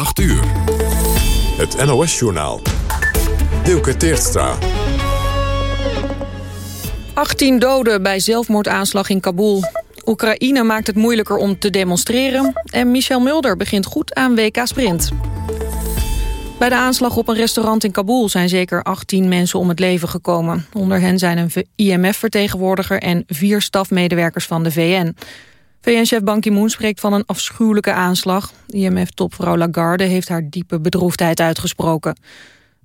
8 uur. Het NOS-journaal. Dielke Teertstra. 18 doden bij zelfmoordaanslag in Kabul. Oekraïne maakt het moeilijker om te demonstreren. En Michel Mulder begint goed aan WK Sprint. Bij de aanslag op een restaurant in Kabul zijn zeker 18 mensen om het leven gekomen. Onder hen zijn een IMF-vertegenwoordiger en vier stafmedewerkers van de VN. VN-chef Ban Ki-moon spreekt van een afschuwelijke aanslag. IMF-topvrouw Lagarde heeft haar diepe bedroefdheid uitgesproken.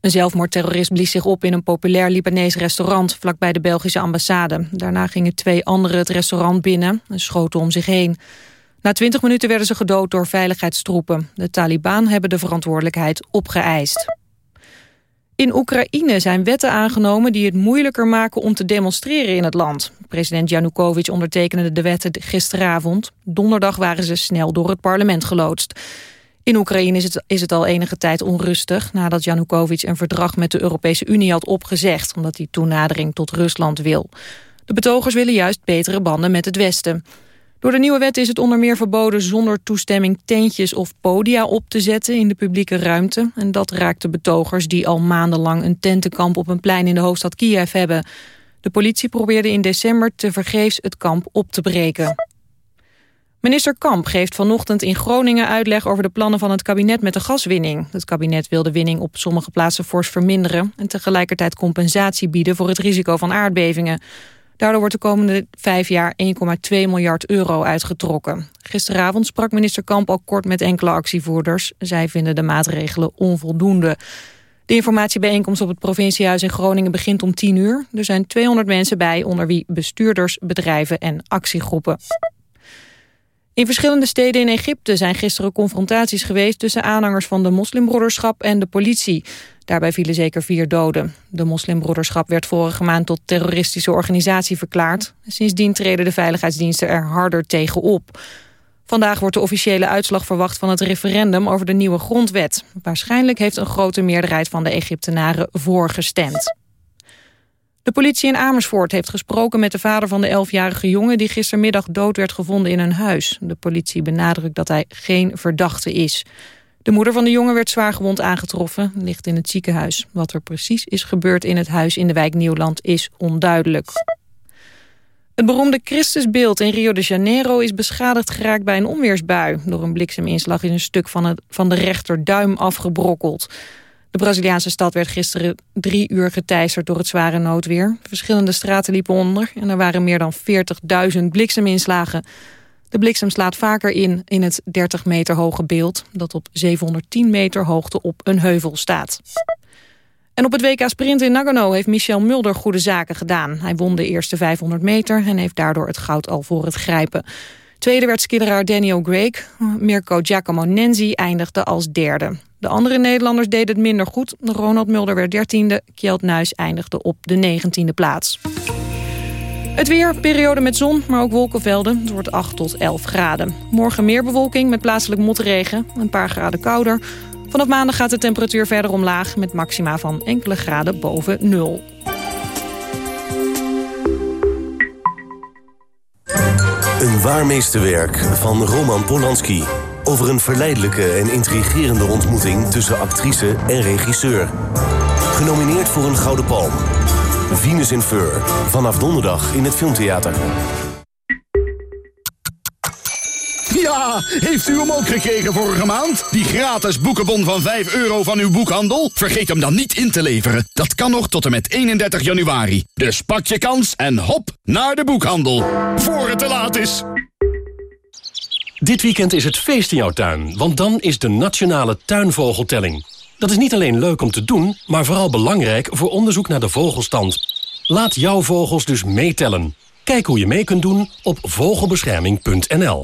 Een zelfmoordterrorist blies zich op in een populair Libanees restaurant... vlakbij de Belgische ambassade. Daarna gingen twee anderen het restaurant binnen en schoten om zich heen. Na twintig minuten werden ze gedood door veiligheidstroepen. De Taliban hebben de verantwoordelijkheid opgeëist. In Oekraïne zijn wetten aangenomen die het moeilijker maken om te demonstreren in het land. President Janukovic ondertekende de wetten gisteravond. Donderdag waren ze snel door het parlement geloodst. In Oekraïne is het, is het al enige tijd onrustig... nadat Janukovic een verdrag met de Europese Unie had opgezegd... omdat hij toenadering tot Rusland wil. De betogers willen juist betere banden met het Westen. Door de nieuwe wet is het onder meer verboden zonder toestemming tentjes of podia op te zetten in de publieke ruimte. En dat raakt de betogers die al maandenlang een tentenkamp op een plein in de hoofdstad Kiev hebben. De politie probeerde in december te vergeefs het kamp op te breken. Minister Kamp geeft vanochtend in Groningen uitleg over de plannen van het kabinet met de gaswinning. Het kabinet wil de winning op sommige plaatsen fors verminderen en tegelijkertijd compensatie bieden voor het risico van aardbevingen. Daardoor wordt de komende vijf jaar 1,2 miljard euro uitgetrokken. Gisteravond sprak minister Kamp al kort met enkele actievoerders. Zij vinden de maatregelen onvoldoende. De informatiebijeenkomst op het provinciehuis in Groningen begint om 10 uur. Er zijn 200 mensen bij, onder wie bestuurders, bedrijven en actiegroepen. In verschillende steden in Egypte zijn gisteren confrontaties geweest... tussen aanhangers van de moslimbroederschap en de politie. Daarbij vielen zeker vier doden. De moslimbroederschap werd vorige maand tot terroristische organisatie verklaard. Sindsdien treden de veiligheidsdiensten er harder tegen op. Vandaag wordt de officiële uitslag verwacht van het referendum over de nieuwe grondwet. Waarschijnlijk heeft een grote meerderheid van de Egyptenaren voorgestemd. De politie in Amersfoort heeft gesproken met de vader van de 11-jarige jongen... die gistermiddag dood werd gevonden in een huis. De politie benadrukt dat hij geen verdachte is. De moeder van de jongen werd zwaargewond aangetroffen, ligt in het ziekenhuis. Wat er precies is gebeurd in het huis in de wijk Nieuwland is onduidelijk. Het beroemde Christusbeeld in Rio de Janeiro is beschadigd geraakt bij een onweersbui. Door een blikseminslag is een stuk van, het, van de rechterduim afgebrokkeld. De Braziliaanse stad werd gisteren drie uur geteisterd door het zware noodweer. Verschillende straten liepen onder en er waren meer dan 40.000 blikseminslagen. De bliksem slaat vaker in in het 30 meter hoge beeld... dat op 710 meter hoogte op een heuvel staat. En op het WK Sprint in Nagano heeft Michel Mulder goede zaken gedaan. Hij won de eerste 500 meter en heeft daardoor het goud al voor het grijpen. Tweede werd skilleraar Danny O'Grake. Mirko Giacomo Nenzi eindigde als derde. De andere Nederlanders deden het minder goed. Ronald Mulder werd dertiende, Kjeld Nuis eindigde op de negentiende plaats. Het weer, periode met zon, maar ook wolkenvelden. Het wordt 8 tot 11 graden. Morgen meer bewolking met plaatselijk motregen. Een paar graden kouder. Vanaf maandag gaat de temperatuur verder omlaag... met maxima van enkele graden boven nul. Een waar meesterwerk van Roman Polanski. Over een verleidelijke en intrigerende ontmoeting tussen actrice en regisseur. Genomineerd voor een Gouden Palm. Venus in Fur. Vanaf donderdag in het Filmtheater. Ja, heeft u hem ook gekregen vorige maand? Die gratis boekenbon van 5 euro van uw boekhandel? Vergeet hem dan niet in te leveren. Dat kan nog tot en met 31 januari. Dus pak je kans en hop naar de boekhandel. Voor het te laat is. Dit weekend is het feest in jouw tuin, want dan is de Nationale Tuinvogeltelling. Dat is niet alleen leuk om te doen, maar vooral belangrijk voor onderzoek naar de vogelstand. Laat jouw vogels dus meetellen. Kijk hoe je mee kunt doen op vogelbescherming.nl.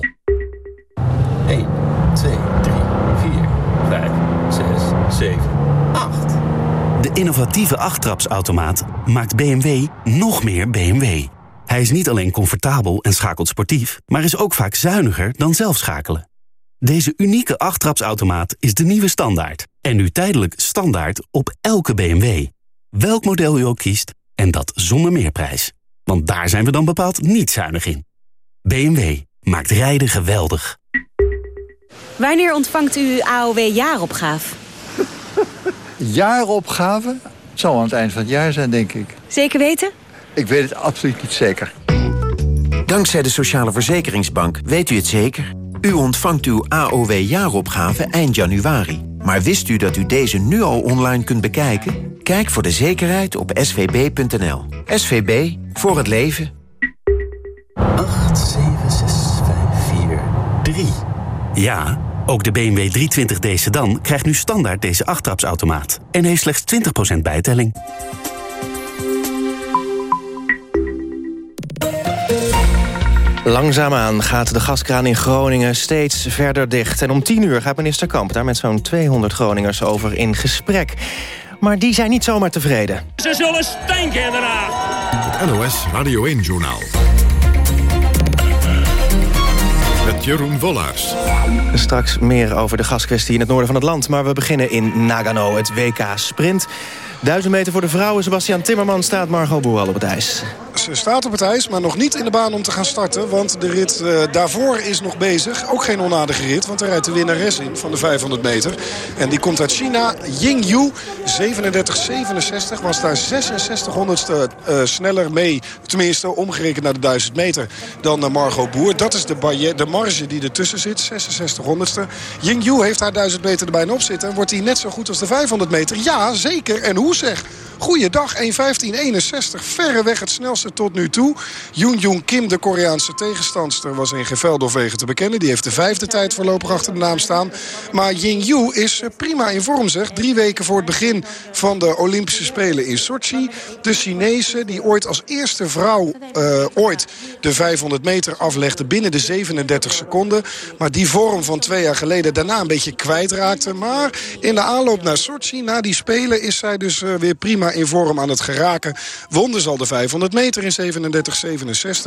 1, 2, 3, 4, 5, 6, 7, 8. De innovatieve achttrapsautomaat maakt BMW nog meer BMW. Hij is niet alleen comfortabel en schakelt sportief, maar is ook vaak zuiniger dan zelf schakelen. Deze unieke achttrapsautomaat is de nieuwe standaard. En nu tijdelijk standaard op elke BMW. Welk model u ook kiest, en dat zonder meerprijs. Want daar zijn we dan bepaald niet zuinig in. BMW maakt rijden geweldig. Wanneer ontvangt u AOW jaaropgave? jaaropgave? Het zal aan het eind van het jaar zijn, denk ik. Zeker weten? Ik weet het absoluut niet zeker. Dankzij de Sociale Verzekeringsbank weet u het zeker. U ontvangt uw AOW jaaropgave eind januari. Maar wist u dat u deze nu al online kunt bekijken? Kijk voor de zekerheid op svb.nl. SVB, voor het leven. 8, 7, 6, 5, 4, 3. Ja, ook de BMW 320d sedan krijgt nu standaard deze achttrapsautomaat. En heeft slechts 20% bijtelling. Langzaamaan gaat de gaskraan in Groningen steeds verder dicht. En om 10 uur gaat minister Kamp daar met zo'n 200 Groningers over in gesprek. Maar die zijn niet zomaar tevreden. Ze zullen stinken daarna. Het NOS Radio 1-journaal. Met Jeroen Wollaars. Straks meer over de gaskwestie in het noorden van het land. Maar we beginnen in Nagano, het WK Sprint. Duizend meter voor de vrouwen. Sebastian Timmerman staat Margot Boer al op het ijs. Staat op het ijs, maar nog niet in de baan om te gaan starten. Want de rit uh, daarvoor is nog bezig. Ook geen onaardige rit, want er rijdt de winnares in van de 500 meter. En die komt uit China. Ying Yu, 37-67, was daar 66 honderdste uh, sneller mee. Tenminste, omgerekend naar de 1000 meter dan uh, Margot Boer. Dat is de, de marge die ertussen zit, 66 honderdste. Ying Yu heeft haar 1000 meter er bijna op zitten. En wordt hij net zo goed als de 500 meter? Ja, zeker. En hoe zeg? Goeiedag, 1.15.61. Verreweg het snelste tot nu toe. Yoon Jung Kim, de Koreaanse tegenstandster, was in of wegen te bekennen. Die heeft de vijfde tijd voorlopig achter de naam staan. Maar Ying Yu is prima in vorm, zeg. Drie weken voor het begin van de Olympische Spelen in Sochi. De Chinese, die ooit als eerste vrouw uh, ooit de 500 meter aflegde binnen de 37 seconden. Maar die vorm van twee jaar geleden daarna een beetje kwijtraakte. Maar in de aanloop naar Sochi, na die Spelen, is zij dus uh, weer prima in vorm aan het geraken. Wonde al de 500 meter in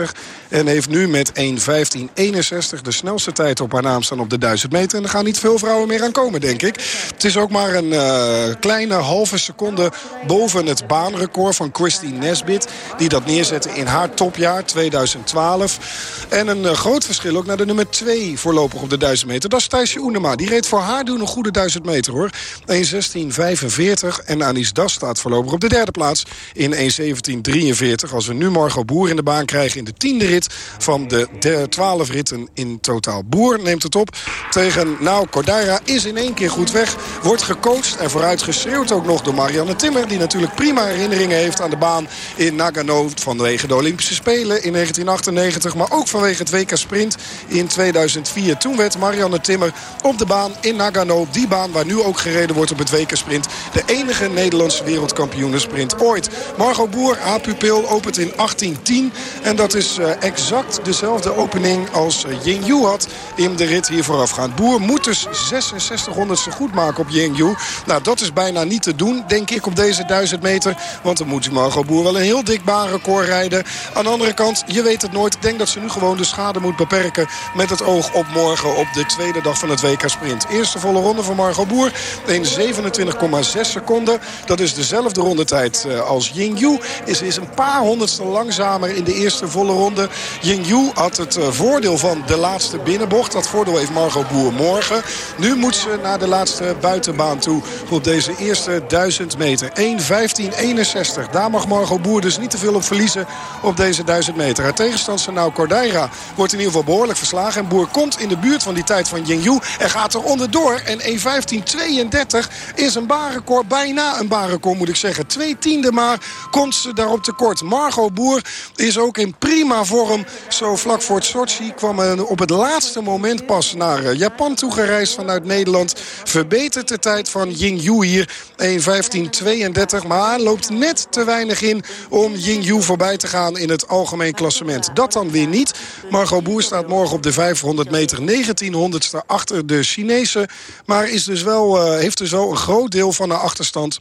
37,67. En heeft nu met 1,15,61 de snelste tijd op haar naam staan op de 1000 meter. En er gaan niet veel vrouwen meer aan komen, denk ik. Het is ook maar een uh, kleine halve seconde boven het baanrecord van Christine Nesbit. Die dat neerzette in haar topjaar 2012. En een uh, groot verschil ook naar de nummer 2 voorlopig op de 1000 meter. Dat is Thijsje Oenema. Die reed voor haar doen een goede 1000 meter hoor. 1,16,45. En Anis Das staat voorlopig op de derde plaats in 1.17.43. Als we nu Margot Boer in de baan krijgen in de tiende rit van de 12 ritten in totaal. Boer neemt het op tegen, nou, Cordaira is in één keer goed weg. Wordt gecoacht en vooruit geschreeuwd ook nog door Marianne Timmer... die natuurlijk prima herinneringen heeft aan de baan in Nagano... vanwege de Olympische Spelen in 1998... maar ook vanwege het WK Sprint in 2004. Toen werd Marianne Timmer op de baan in Nagano... die baan waar nu ook gereden wordt op het WK Sprint... de enige Nederlandse wereldkampioenensprint ooit. Margot Boer, haar pupil, opent in 1810. En dat is uh, exact dezelfde opening als uh, Ying Yu had in de rit hier voorafgaand. Boer moet dus 66 honderdste goed maken op Ying Yu. Nou, dat is bijna niet te doen, denk ik, op deze 1000 meter. Want dan moet Margot Boer wel een heel dik baanrecord rijden. Aan de andere kant, je weet het nooit. Ik denk dat ze nu gewoon de schade moet beperken met het oog op morgen op de tweede dag van het WK Sprint. Eerste volle ronde van Margot Boer in 27,6 seconden. Dat is dezelfde rondetijd uh, als Ying. Is, is een paar honderdste langzamer in de eerste volle ronde. Ying Yu had het uh, voordeel van de laatste binnenbocht. Dat voordeel heeft Margot Boer morgen. Nu moet ze naar de laatste buitenbaan toe op deze eerste 1000 meter. 1.15.61. Daar mag Margot Boer dus niet te veel op verliezen op deze 1000 meter. Haar tegenstander nou Cordaira wordt in ieder geval behoorlijk verslagen. En Boer komt in de buurt van die tijd van Ying Yu. En gaat er onderdoor. En 1.15.32 is een baanrecord. Bijna een baanrecord moet ik zeggen. Twee tiende maar komt ze daarop tekort. Margot Boer is ook in prima vorm. Zo vlak voor het Sochi kwam op het laatste moment pas naar Japan toegereisd vanuit Nederland. Verbetert de tijd van Ying Yu hier. 1.15.32. Maar loopt net te weinig in om Ying Yu voorbij te gaan in het algemeen klassement. Dat dan weer niet. Margot Boer staat morgen op de 500 meter 1900ste achter de Chinese. Maar is dus wel, uh, heeft dus wel een groot deel van haar achterstand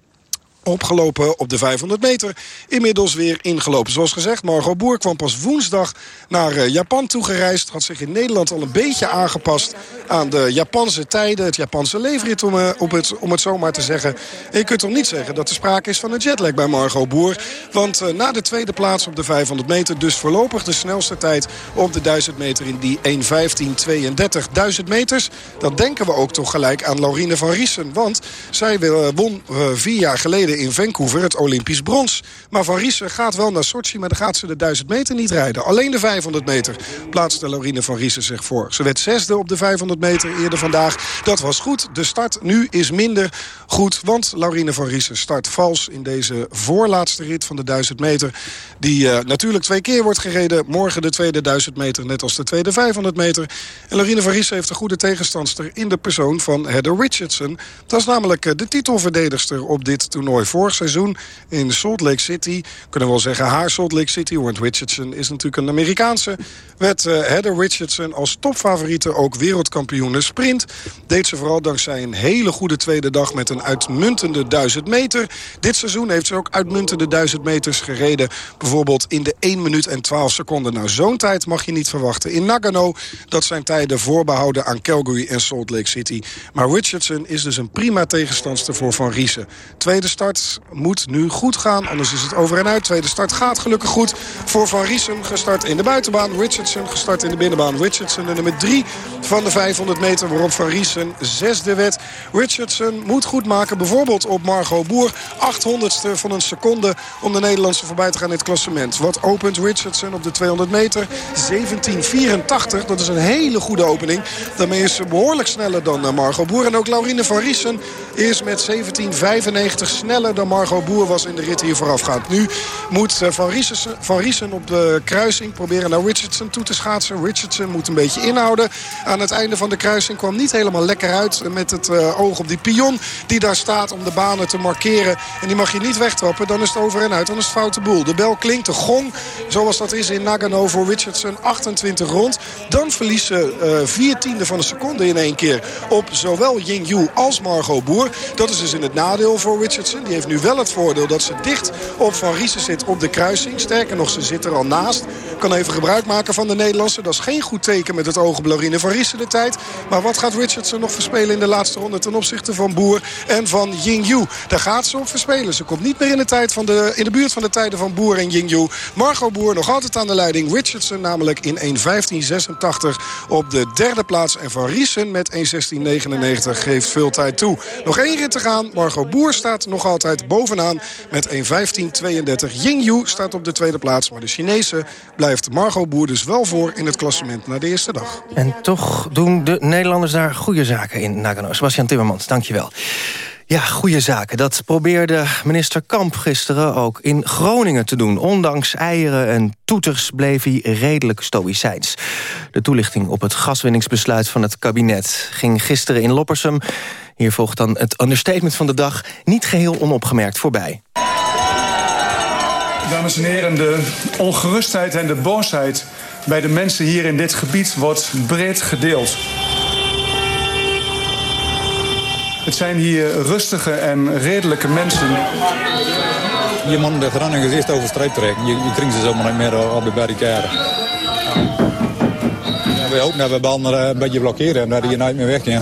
opgelopen op de 500 meter. Inmiddels weer ingelopen. Zoals gezegd, Margot Boer kwam pas woensdag naar eh, Japan toegereisd. Had zich in Nederland al een beetje aangepast aan de Japanse tijden. Het Japanse leefrit, om, op het, om het zo maar te zeggen. En je kunt toch niet zeggen dat er sprake is van een jetlag bij Margot Boer. Want uh, na de tweede plaats op de 500 meter... dus voorlopig de snelste tijd op de 1000 meter in die 1.15.32. 1000 meters, dat denken we ook toch gelijk aan Laurine van Riesen. Want zij won vier jaar geleden in Vancouver het Olympisch brons. Maar Van Riesen gaat wel naar Sochi, maar dan gaat ze de 1000 meter niet rijden. Alleen de 500 meter plaatste Laurine Van Riesen zich voor. Ze werd zesde op de 500 meter eerder vandaag. Dat was goed. De start nu is minder goed, want Laurine Van Riesen start vals in deze voorlaatste rit van de 1000 meter. Die uh, natuurlijk twee keer wordt gereden. Morgen de tweede 1000 meter, net als de tweede 500 meter. En Laurine Van Riesen heeft een goede tegenstandster in de persoon van Heather Richardson. Dat is namelijk uh, de titelverdedigster op dit toernooi vorig seizoen in Salt Lake City. Kunnen we wel zeggen haar Salt Lake City. Want Richardson is natuurlijk een Amerikaanse. Werd uh, Heather Richardson als topfavoriete ook wereldkampioene sprint. Deed ze vooral dankzij een hele goede tweede dag met een uitmuntende 1000 meter. Dit seizoen heeft ze ook uitmuntende 1000 meters gereden. Bijvoorbeeld in de 1 minuut en 12 seconden. Nou, zo'n tijd mag je niet verwachten. In Nagano, dat zijn tijden voorbehouden aan Calgary en Salt Lake City. Maar Richardson is dus een prima tegenstandster voor Van Riesen. Tweede start moet nu goed gaan. Anders is het over en uit. Tweede start gaat gelukkig goed voor Van Riesen. Gestart in de buitenbaan. Richardson gestart in de binnenbaan. Richardson de nummer 3 van de 500 meter. Waarop Van Riesen zesde werd. Richardson moet goed maken. Bijvoorbeeld op Margot Boer. 800ste van een seconde om de Nederlandse voorbij te gaan in het klassement. Wat opent Richardson op de 200 meter? 17.84. Dat is een hele goede opening. Daarmee is ze behoorlijk sneller dan eh, Margot Boer. En ook Laurine van Riesen is met 17.95 sneller dan Margot Boer was in de rit hier voorafgaand. Nu moet eh, Van Riesen, Van op de kruising proberen naar Richardson toe te schaatsen. Richardson moet een beetje inhouden. Aan het einde van de kruising kwam niet helemaal lekker uit met het uh, oog op die pion die daar staat om de banen te markeren. En die mag je niet wegtrappen. Dan is het over en uit. Dan is het foute boel. De bel klinkt, de gong, zoals dat is in Nagano voor Richardson, 28 rond. Dan verliest ze uh, vier tiende van een seconde in één keer op zowel Ying Yu als Margot Boer. Dat is dus in het nadeel voor Richardson. Die heeft nu wel het voordeel dat ze dicht op Van Riesen zit op de kruising. Sterker nog, ze zit er al naast. Kan even gebruik maken van de Nederlandse. Dat is geen goed teken met het oog op Van Riesen de tijd. Maar wat gaat Richardson nog verspelen in de laatste ronde... ten opzichte van Boer en van Ying Daar gaat ze op verspelen. Ze komt niet meer in de, tijd van de, in de buurt van de tijden van Boer en Ying Margot Boer nog altijd aan de leiding. Richardson namelijk in 1.15.86 op de derde plaats. En Van Riesen met 1.16.99 geeft veel tijd toe. Nog één rit te gaan. Margot Boer staat nog altijd bovenaan met 1.15.32. Yingyu staat op de tweede plaats. Maar de Chinese blijft Margot Boer dus wel voor in het klassement na de eerste dag. En toch doen de Nederlanders daar goede zaken in Nagano. Sebastian Timmermans, dankjewel. Ja, goede zaken. Dat probeerde minister Kamp gisteren ook in Groningen te doen. Ondanks eieren en toeters bleef hij redelijk stoïcijns. De toelichting op het gaswinningsbesluit van het kabinet... ging gisteren in Loppersum hier volgt dan het understatement van de dag niet geheel onopgemerkt voorbij. Dames en heren, de ongerustheid en de boosheid bij de mensen hier in dit gebied wordt breed gedeeld. Het zijn hier rustige en redelijke mensen. Je moet de Groningen eerst over streep trekken. Je, je krijgt ze zomaar niet meer op de barricade. Ja, we hopen dat we banden een beetje blokkeren en dat je nooit meer weg kan.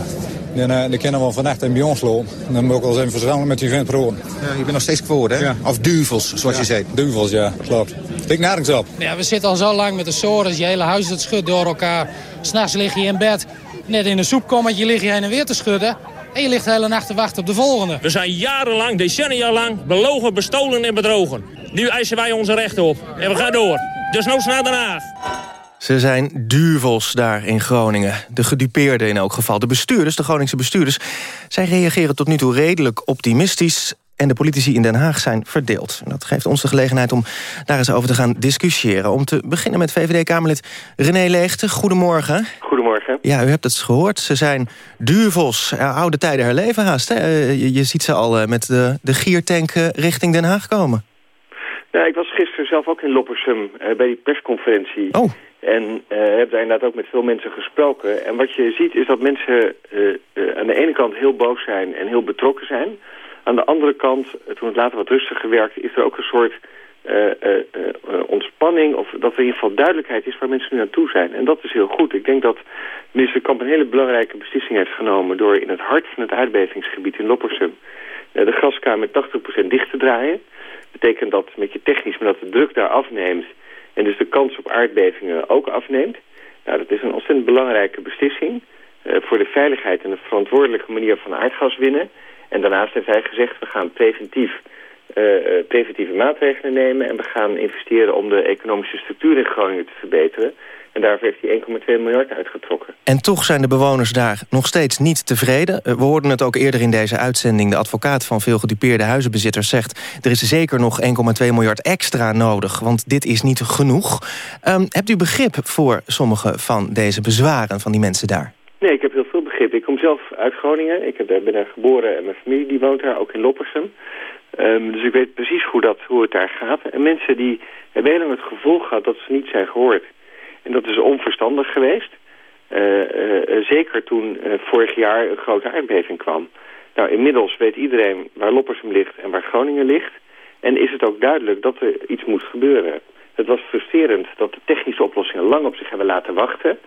Dan, uh, dan kunnen we vannacht een bij lopen. Dan moet ik wel eens even verzamelen met die vent. Ja, je bent nog steeds voor, hè? Ja. Of duvels, zoals je zei. Duvels, ja, klopt. Tik nergens op. Ja, we zitten al zo lang met de sores. Je hele huis het schudt door elkaar. S'nachts lig je in bed. Net in een soepkommetje lig je heen en weer te schudden. En je ligt de hele nacht te wachten op de volgende. We zijn jarenlang, decennia lang, belogen, bestolen en bedrogen. Nu eisen wij onze rechten op. En we gaan door. Dus nog naar Den Haag. Ze zijn duvels daar in Groningen. De gedupeerden in elk geval. De bestuurders, de Groningse bestuurders... zij reageren tot nu toe redelijk optimistisch... en de politici in Den Haag zijn verdeeld. En dat geeft ons de gelegenheid om daar eens over te gaan discussiëren. Om te beginnen met VVD-Kamerlid René Leegte. Goedemorgen. Goedemorgen. Ja, u hebt het gehoord. Ze zijn duvels. oude tijden herleven haast. Hè? Je, je, ziet ze al eh, met de, de giertank richting Den Haag komen. Ja, ik was gisteren zelf ook in Loppersum uh, bij die persconferentie. Oh. En uh, heb daar inderdaad ook met veel mensen gesproken. En wat je ziet is dat mensen uh, aan de ene kant heel boos zijn en heel betrokken zijn. Aan de andere kant, toen het later wat rustiger werkte, is er ook een soort uh, uh, ontspanning... of dat er in ieder geval duidelijkheid is waar mensen nu naartoe zijn. En dat is heel goed. Ik denk dat minister Kamp een hele belangrijke beslissing heeft genomen... door in het hart van het aardbevingsgebied in Loppersum... de gaskamer met 80% dicht te draaien. betekent dat met je technisch, maar dat de druk daar afneemt... en dus de kans op aardbevingen ook afneemt. Nou, dat is een ontzettend belangrijke beslissing... voor de veiligheid en de verantwoordelijke manier van aardgas winnen. En daarnaast heeft hij gezegd, we gaan preventief uh, preventieve maatregelen nemen... en we gaan investeren om de economische structuur in Groningen te verbeteren. En daarvoor heeft hij 1,2 miljard uitgetrokken. En toch zijn de bewoners daar nog steeds niet tevreden. Eh, we hoorden het ook eerder in deze uitzending. De advocaat van veel gedupeerde huizenbezitters zegt... er is zeker nog 1,2 miljard extra nodig, want dit is niet genoeg. Um, hebt u begrip voor sommige van deze bezwaren van die mensen daar? Nee, ik heb heel veel begrip. Ik kom zelf uit Groningen. Ik ben daar geboren en mijn familie die woont daar, ook in Loppersum. Um, dus ik weet precies hoe, dat, hoe het daar gaat. En mensen die hebben heel lang het gevoel gehad dat ze niet zijn gehoord. En dat is onverstandig geweest. Uh, uh, zeker toen uh, vorig jaar een grote aardbeving kwam. Nou, inmiddels weet iedereen waar Loppersum ligt en waar Groningen ligt. En is het ook duidelijk dat er iets moet gebeuren. Het was frustrerend dat de technische oplossingen lang op zich hebben laten wachten.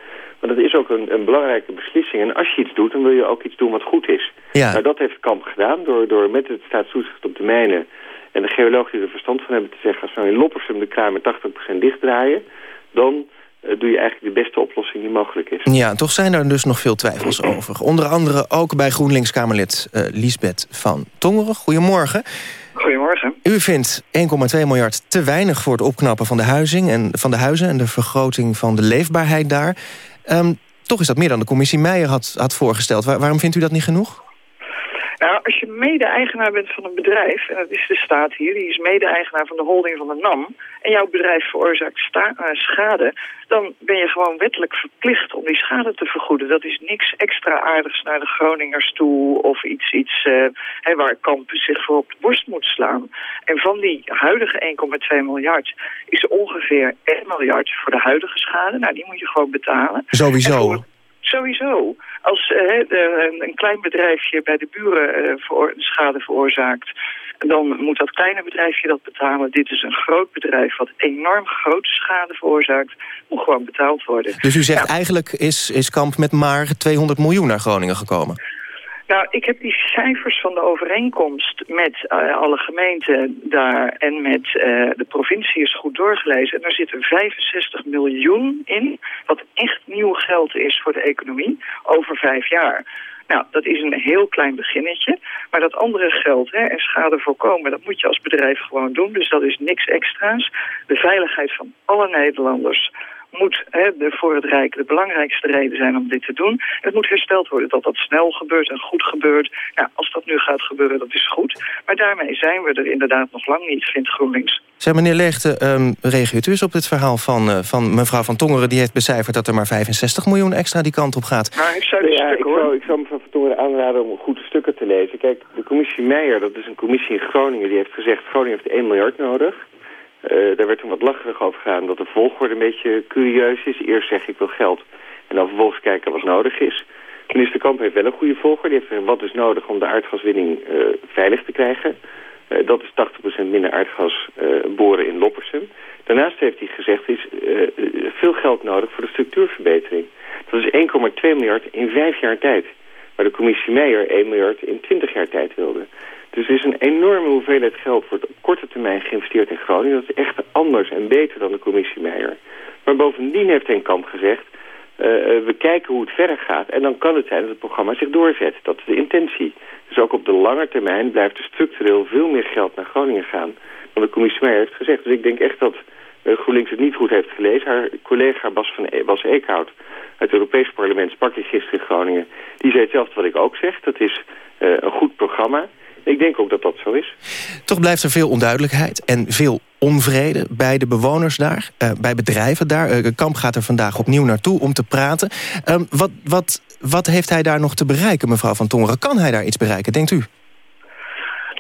Maar dat is ook een, een, belangrijke beslissing. En als je iets doet, dan wil je ook iets doen wat goed is. Ja. Nou, dat heeft Kamp gedaan door, door met het staatstoezicht op de mijnen... en de geologen die er verstand van hebben te zeggen... als we nou in Loppersum de kraan met 80% dichtdraaien... dan uh, doe je eigenlijk de beste oplossing die mogelijk is. Ja, toch zijn er dus nog veel twijfels over. Onder andere ook bij GroenLinks-Kamerlid uh, Liesbeth van Tongeren. Goedemorgen. Goedemorgen. U vindt 1,2 miljard te weinig voor het opknappen van de, huizing en, van de huizen... en de vergroting van de leefbaarheid daar. Um, toch is dat meer dan de commissie Meijer had, had voorgesteld. Waar, waarom vindt u dat niet genoeg? Nou, mede-eigenaar bent van een bedrijf, en dat is de staat hier, die is mede-eigenaar van de holding van de NAM, en jouw bedrijf veroorzaakt sta, uh, schade, dan ben je gewoon wettelijk verplicht om die schade te vergoeden. Dat is niks extra aardigs naar de Groningers toe of iets, iets uh, waar Kamp zich voor op de borst moet slaan. En van die huidige 1,2 miljard is ongeveer 1 miljard voor de huidige schade. Nou, die moet je gewoon betalen. Sowieso. Sowieso. Als de, een klein bedrijfje bij de buren voor, schade veroorzaakt... dan moet dat kleine bedrijfje dat betalen. Dit is een groot bedrijf wat enorm grote schade veroorzaakt. Moet gewoon betaald worden. Dus u zegt eigenlijk is, is Kamp met maar 200 miljoen naar Groningen gekomen? Nou, ik heb die cijfers van de overeenkomst met uh, alle gemeenten daar en met uh, de provincie eens goed doorgelezen. En daar zitten 65 miljoen in, wat echt nieuw geld is voor de economie over vijf jaar. Nou, dat is een heel klein beginnetje. Maar dat andere geld hè, en schade voorkomen, dat moet je als bedrijf gewoon doen. Dus dat is niks extra's. De veiligheid van alle Nederlanders moet hè, de, voor het Rijk de belangrijkste reden zijn om dit te doen. Het moet hersteld worden dat dat snel gebeurt en goed gebeurt. Ja, als dat nu gaat gebeuren, dat is goed. Maar daarmee zijn we er inderdaad nog lang niet, vindt GroenLinks. Zeg, meneer Leegte, um, reageert u eens op dit verhaal van, uh, van mevrouw Van Tongeren... die heeft becijferd dat er maar 65 miljoen extra die kant op gaat? Nou, ik zou, ja, ik zou, ik zou mevrouw Van Tongeren aanraden om goede stukken te lezen. Kijk, de commissie Meijer, dat is een commissie in Groningen... die heeft gezegd, Groningen heeft 1 miljard nodig... Uh, daar werd toen wat lacherig over gegaan dat de volgorde een beetje curieus is. Eerst zeg ik wil geld en dan vervolgens kijken wat nodig is. Minister Kamp heeft wel een goede volgorde. Die heeft wat is nodig om de aardgaswinning uh, veilig te krijgen. Uh, dat is 80% minder aardgas boren in Loppersum. Daarnaast heeft hij gezegd er is veel geld nodig voor de structuurverbetering. Dat is 1,2 miljard in vijf jaar tijd. Waar de commissie Meijer 1 miljard in 20 jaar tijd wilde. Dus er is een enorme hoeveelheid geld wordt op korte termijn geïnvesteerd in Groningen. Dat is echt anders en beter dan de commissie Meijer. Maar bovendien heeft Henk Kamp gezegd... Uh, we kijken hoe het verder gaat en dan kan het zijn dat het programma zich doorzet. Dat is de intentie. Dus ook op de lange termijn blijft er structureel veel meer geld naar Groningen gaan... dan de commissie Meijer heeft gezegd. Dus ik denk echt dat GroenLinks het niet goed heeft gelezen. Haar collega Bas, van e Eekhout uit het Europees Parlement sprak ik gisteren in Groningen. Die zei hetzelfde wat ik ook zeg. Dat is uh, een goed programma... Ik denk ook dat dat zo is. Toch blijft er veel onduidelijkheid en veel onvrede bij de bewoners daar, uh, bij bedrijven daar. Uh, Kamp gaat er vandaag opnieuw naartoe om te praten. Uh, wat, wat, wat heeft hij daar nog te bereiken, mevrouw Van Tongeren? Kan hij daar iets bereiken, denkt u?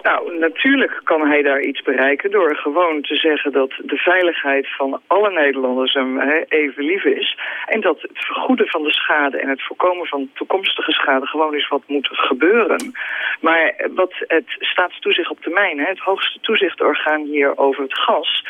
Nou, natuurlijk kan hij daar iets bereiken door gewoon te zeggen dat de veiligheid van alle Nederlanders hem even lief is. En dat het vergoeden van de schade en het voorkomen van toekomstige schade gewoon is wat moet gebeuren. Maar wat het staatstoezicht op de mijnen, het hoogste toezichtorgaan hier over het gas,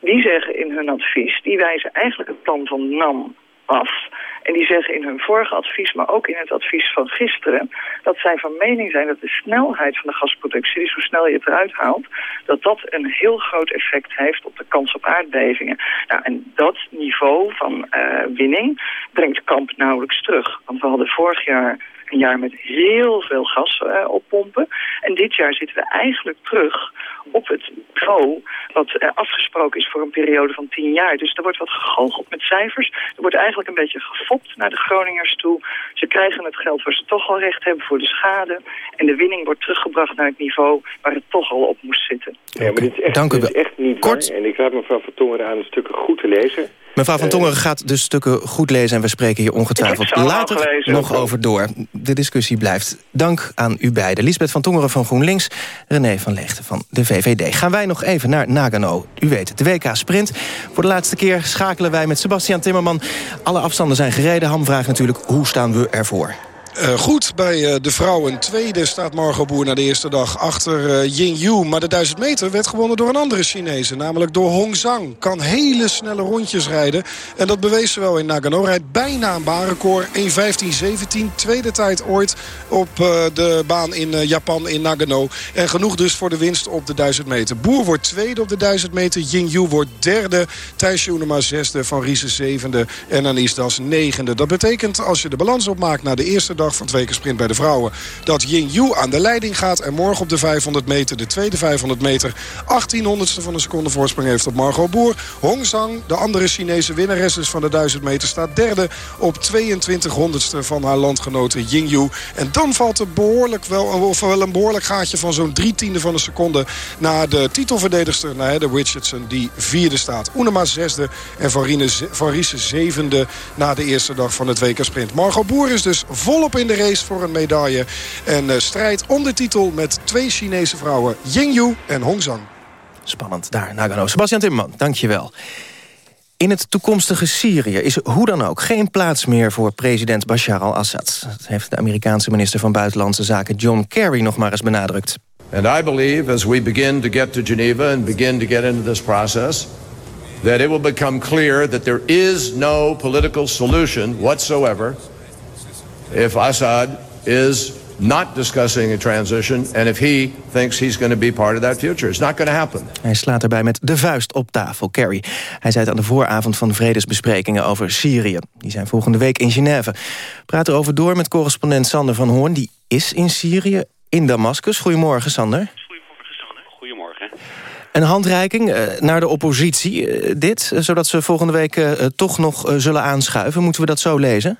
die zeggen in hun advies, die wijzen eigenlijk het plan van NAM af. En die zeggen in hun vorige advies, maar ook in het advies van gisteren... dat zij van mening zijn dat de snelheid van de gasproductie... dus hoe snel je het eruit haalt... dat dat een heel groot effect heeft op de kans op aardbevingen. Nou, en dat niveau van uh, winning brengt Kamp nauwelijks terug. Want we hadden vorig jaar een jaar met heel veel gas uh, oppompen. En dit jaar zitten we eigenlijk terug op het niveau wat uh, afgesproken is voor een periode van tien jaar. Dus er wordt wat gegoocheld met cijfers. Er wordt eigenlijk een beetje gefopt naar de Groningers toe. Ze krijgen het geld waar ze toch al recht hebben voor de schade. En de winning wordt teruggebracht naar het niveau waar het toch al op moest zitten. Ja, maar dit is echt, Dank u dit is echt niet Kort. waar. En ik raad mevrouw Van Tongeren aan de stukken goed te lezen. Mevrouw van Eh, Tongeren gaat de stukken goed lezen... en we spreken hier ongetwijfeld later nog over door. De discussie blijft. Dank aan u beiden. Lisbeth van Tongeren van GroenLinks, René van Leegte van de VVD. Gaan wij nog even naar Nagano. U weet het, de WK Sprint. Voor de laatste keer schakelen wij met Sebastian Timmerman. Alle afstanden zijn gereden. Ham vraagt natuurlijk, hoe staan we ervoor? Uh, goed bij uh, de vrouwen. Tweede staat Margot Boer na de eerste dag achter uh, Ying Yu. Maar de 1000 meter werd gewonnen door een andere Chinese. Namelijk door Hong Zhang. Kan hele snelle rondjes rijden. En dat bewees ze wel in Nagano. Rijdt bijna een baanrecord. 1.15.17. Tweede tijd ooit op de baan in Japan in Nagano. En genoeg dus voor de winst op de 1000 meter. Boer wordt tweede op de 1000 meter. Ying Yu wordt derde. Thijs Joenema zesde. Van Riesen zevende. En Anis Das negende. Dat betekent als je de balans opmaakt naar de eerste dag van het weken sprint bij de vrouwen. Dat Ying Yu aan de leiding gaat. En morgen op de 500 meter, de tweede 500 meter... 1800ste van een seconde voorsprong heeft op Margot Boer. Hong Zhang, de andere Chinese winnares dus van de 1000 meter... staat derde op 2200ste van haar landgenote Ying Yu. En dan valt er behoorlijk wel, of wel een behoorlijk gaatje van zo'n drie tiende van een seconde... naar de titelverdedigster, naar de Richardson, die vierde staat. Oenema zesde en Van, Riesen zevende na de eerste dag van het WK Sprint. Margot Boer is dus volop in de race voor een medaille. En uh, strijd om de titel met twee Chinese vrouwen, Ying Yu en Hong Zhang. Spannend, daar, Nagano. Sebastian Timmerman, dankjewel. In het toekomstige Syrië is hoe dan ook geen plaats meer voor president Bashar al-Assad. Dat heeft de Amerikaanse minister van Buitenlandse Zaken John Kerry nog maar eens benadrukt. And I believe as we begin to get to Geneva and begin to get into this process that it will become clear that there is no political solution whatsoever if Assad is not discussing a transition and if he thinks he's going to be part of that future. It's not going to happen. Hij slaat erbij met de vuist op tafel, Kerry. Hij zei het aan de vooravond van vredesbesprekingen over Syrië. Die zijn volgende week in Genève. Praat erover door met correspondent Sander van Hoorn. Die is in Syrië, in Damascus. Goedemorgen, Sander. Goedemorgen. Een handreiking uh, naar de oppositie, uh, dit, uh, zodat ze volgende week toch nog zullen aanschuiven. Moeten we dat zo lezen?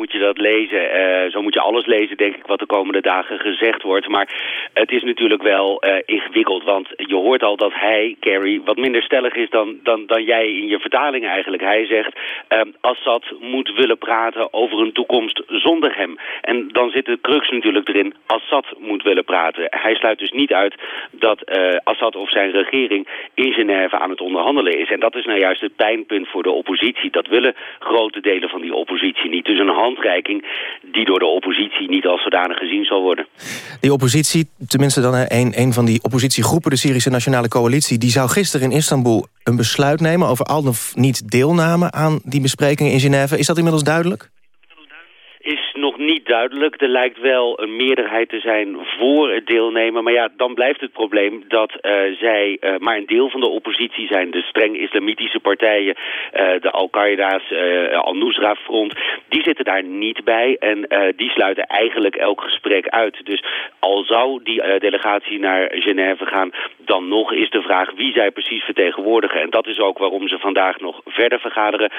Moet je dat lezen. Uh, zo moet je alles lezen, denk ik, wat de komende dagen gezegd wordt. Maar het is natuurlijk wel uh, ingewikkeld, want je hoort al dat hij, Kerry, wat minder stellig is dan, dan, dan jij in je vertaling eigenlijk. Hij zegt, uh, Assad moet willen praten over een toekomst zonder hem. En dan zit de crux natuurlijk erin, Assad moet willen praten. Hij sluit dus niet uit dat uh, Assad of zijn regering in Genève aan het onderhandelen is. En dat is nou juist het pijnpunt voor de oppositie. Dat willen grote delen van die oppositie niet. Dus een handreiking die door de oppositie niet als zodanig gezien zal worden. Die oppositie, tenminste dan een, een van die oppositiegroepen... de Syrische Nationale Coalitie, die zou gisteren in Istanbul een besluit nemen... over al of niet deelname aan die besprekingen in Genève. Is dat inmiddels duidelijk? Niet duidelijk. Er lijkt wel een meerderheid te zijn voor het deelnemen. Maar ja, dan blijft het probleem dat uh, zij uh, maar een deel van de oppositie zijn. De streng islamitische partijen, uh, de Al-Qaeda's, Al-Nusra-front... die zitten daar niet bij en die sluiten eigenlijk elk gesprek uit. Dus al zou die delegatie naar Genève gaan... dan nog is de vraag wie zij precies vertegenwoordigen. En dat is ook waarom ze vandaag nog verder vergaderen.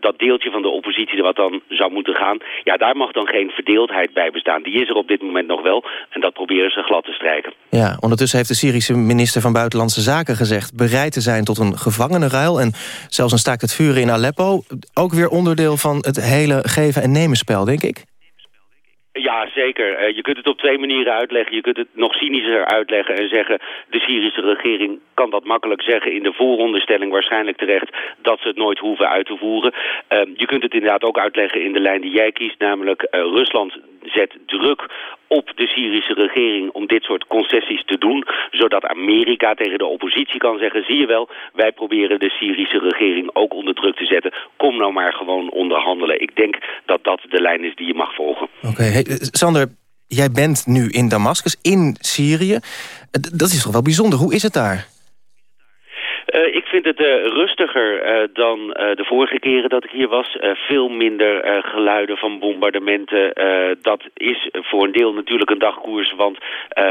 dat deeltje van de oppositie wat dan zou moeten gaan... Ja, daar mag dan geen verdeeldheid bij bestaan. Die is er op dit moment nog wel. En dat proberen ze glad te strijken. Ja, ondertussen heeft de Syrische minister van Buitenlandse Zaken gezegd... bereid te zijn tot een gevangenenruil. En zelfs een staakt het vuren in Aleppo. Ook weer onderdeel van het hele geven- en nemenspel, denk ik. Ja, zeker. Eh, je kunt het op twee manieren uitleggen. Je kunt het nog cynischer uitleggen en zeggen... de Syrische regering kan dat makkelijk zeggen in de vooronderstelling waarschijnlijk terecht... dat ze het nooit hoeven uit te voeren. Ehm, je kunt het inderdaad ook uitleggen in de lijn die jij kiest... namelijk uh, Rusland zet druk op de Syrische regering om dit soort concessies te doen... zodat Amerika tegen de oppositie kan zeggen... zie je wel, wij proberen de Syrische regering ook onder druk te zetten. Kom nou maar gewoon onderhandelen. Ik denk dat dat de lijn is die je mag volgen. Oké, Sander, jij bent nu in Damascus, in Syrië. Dat is toch wel bijzonder. Hoe is het daar? Vind het uh, rustiger uh, dan de vorige keren dat ik hier was. veel minder geluiden van bombardementen. dat is voor een deel natuurlijk een dagkoers. Want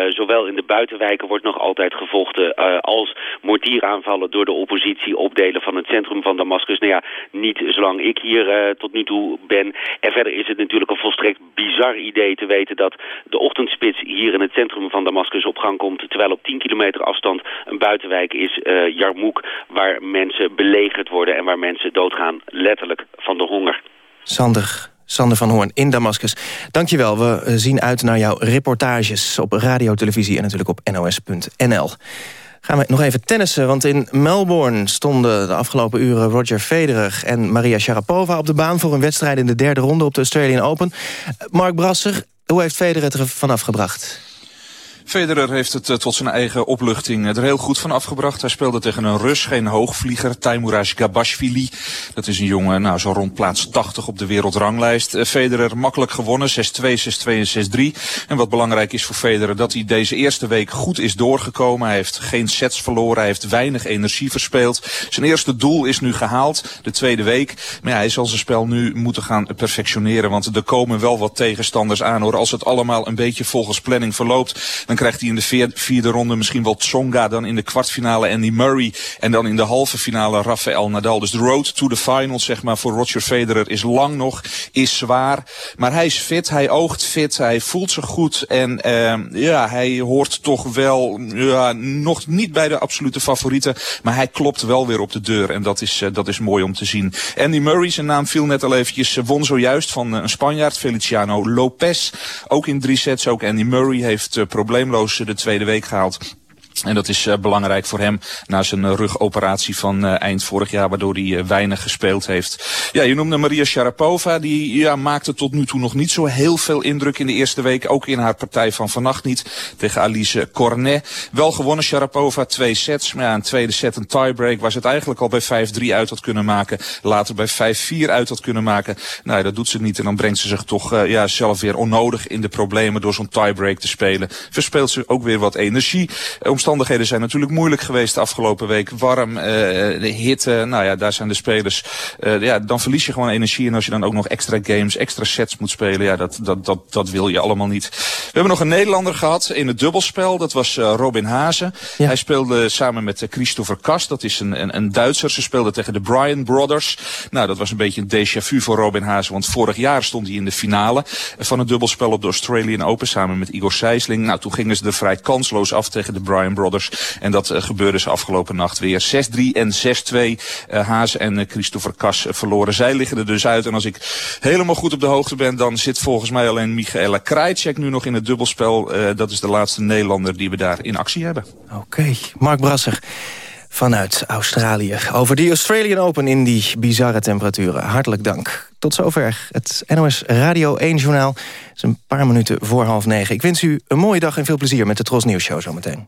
zowel in de buitenwijken wordt nog altijd gevochten... als mortieraanvallen door de oppositie opdelen van het centrum van Damascus. Nou ja, niet zolang ik hier tot nu toe ben. En verder is het natuurlijk een volstrekt bizar idee te weten... dat de ochtendspits hier in het centrum van Damascus op gang komt... terwijl op 10 kilometer afstand een buitenwijk is, Jarmouk waar mensen belegerd worden en waar mensen doodgaan letterlijk van de honger. Sander, Sander van Hoorn in Damascus. Dankjewel, we eh, zien uit naar jouw reportages op radio, televisie en natuurlijk op nos.nl. Gaan we nog even tennissen, want in Melbourne stonden de afgelopen uren Roger Federer en Maria Sharapova op de baan voor een wedstrijd in de derde ronde op de Australian Open. Mark Brasser, hoe heeft Federer het er vanaf gebracht? Federer heeft het eh, tot zijn eigen opluchting er heel goed van afgebracht. Hij speelde tegen een Rus, geen hoogvlieger, Taimuraj Gabashvili. Dat is een jongen, nou zo rond plaats 80 op de wereldranglijst. Eh, Federer makkelijk gewonnen, 6-2, 6-2 en 6-3. En wat belangrijk is voor Federer, dat hij deze eerste week goed is doorgekomen. Hij heeft geen sets verloren, hij heeft weinig energie verspeeld. Zijn eerste doel is nu gehaald, de tweede week. Maar ja, hij zal zijn spel nu moeten gaan perfectioneren, want er komen wel wat tegenstanders aan hoor. Als het allemaal een beetje volgens planning verloopt, dan krijgt hij in de vierde ronde misschien wel Tsonga. Dan in de kwartfinale Andy Murray. En dan in de halve finale Rafael Nadal. Dus de road to the finals zeg maar voor Roger Federer is lang nog. Is zwaar. Maar hij is fit. Hij oogt fit. Hij voelt zich goed. En uh, ja, hij hoort toch wel ja, nog niet bij de absolute favorieten. Maar hij klopt wel weer op de deur. En dat is, uh, dat is mooi om te zien. Andy Murray, zijn naam viel net al eventjes. Uh, won zojuist van uh, een Spanjaard, Feliciano Lopez. Ook in drie sets. Ook Andy Murray heeft probleem probleemloos de tweede week gehaald. En dat is uh, belangrijk voor hem na zijn rugoperatie van uh, eind vorig jaar, waardoor hij weinig gespeeld heeft. Ja, je noemde Maria Sharapova. Die ja, maakte tot nu toe nog niet zo heel veel indruk in de eerste week. Ook in haar partij van vannacht niet. Tegen Alice Cornet. Wel gewonnen Sharapova, twee sets. Maar ja, een tweede set, een tiebreak, waar ze het eigenlijk al bij 5-3 uit had kunnen maken. Later bij 5-4 uit had kunnen maken. Nou, dat doet ze niet. En dan brengt ze zich toch ja, zelf weer onnodig in de problemen door zo'n tiebreak te spelen. Verspeelt ze ook weer wat energie. Omstandigheden zijn natuurlijk moeilijk geweest de afgelopen week. Warm, uh, de hitte, nou ja, daar zijn de spelers. Uh, ja, dan verlies je gewoon energie. En als je dan ook nog extra games, extra sets moet spelen, ja, dat, dat, dat, dat wil je allemaal niet. We hebben nog een Nederlander gehad in het dubbelspel. Dat was uh, Robin Hazen. Ja. Hij speelde samen met Christopher Kast. Dat is een, een, een Duitser. Ze speelden tegen de Bryan Brothers. Nou, dat was een beetje een déjà vu voor Robin Hazen. Want vorig jaar stond hij in de finale van het dubbelspel op de Australian Open samen met Igor Sijsling. Nou, toen gingen ze er vrij kansloos af tegen de Bryan Brothers. En dat uh, gebeurde ze afgelopen nacht weer. 6-3 en 6-2. Uh, Haas en uh, Christopher Kas verloren. Zij liggen er dus uit. En als ik helemaal goed op de hoogte ben, dan zit volgens mij alleen Michaela Krajcek nu nog in het dubbelspel. dat is de laatste Nederlander die we daar in actie hebben. Oké. Mark Brasser vanuit Australië. Over die Australian Open in die bizarre temperaturen. Hartelijk dank. Tot zover het NOS Radio 1 Journaal. Het is een paar minuten voor half negen. Ik wens u een mooie dag en veel plezier met de Tros Nieuws Show zometeen.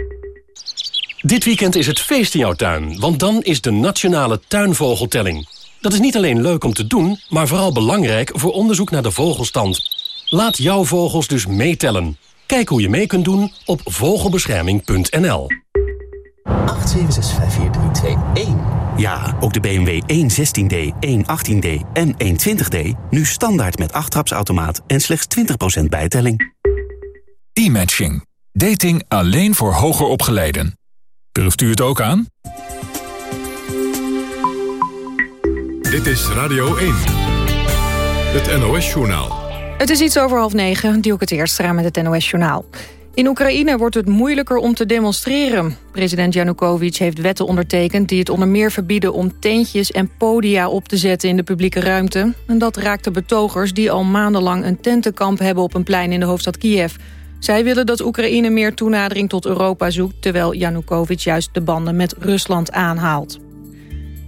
Dit weekend is het feest in jouw tuin, want dan is de Nationale Tuinvogeltelling. Dat is niet alleen leuk om te doen, maar vooral belangrijk voor onderzoek naar de vogelstand. Laat jouw vogels dus meetellen. Kijk hoe je mee kunt doen op vogelbescherming.nl. 8765432 Ja, ook de BMW 116D, 118D en 120D... nu standaard met achttrapsautomaat en slechts 20% bijtelling. E-matching. Dating alleen voor hoger opgeleiden. Durft u het ook aan? Dit is Radio 1. Het NOS-journaal. Het is iets over half negen, die ook het eerst raam met het NOS-journaal. In Oekraïne wordt het moeilijker om te demonstreren. President Janukovic heeft wetten ondertekend die het onder meer verbieden... om tentjes en podia op te zetten in de publieke ruimte. En dat raakt de betogers die al maandenlang een tentenkamp hebben... op een plein in de hoofdstad Kiev. Zij willen dat Oekraïne meer toenadering tot Europa zoekt... terwijl Janukovic juist de banden met Rusland aanhaalt.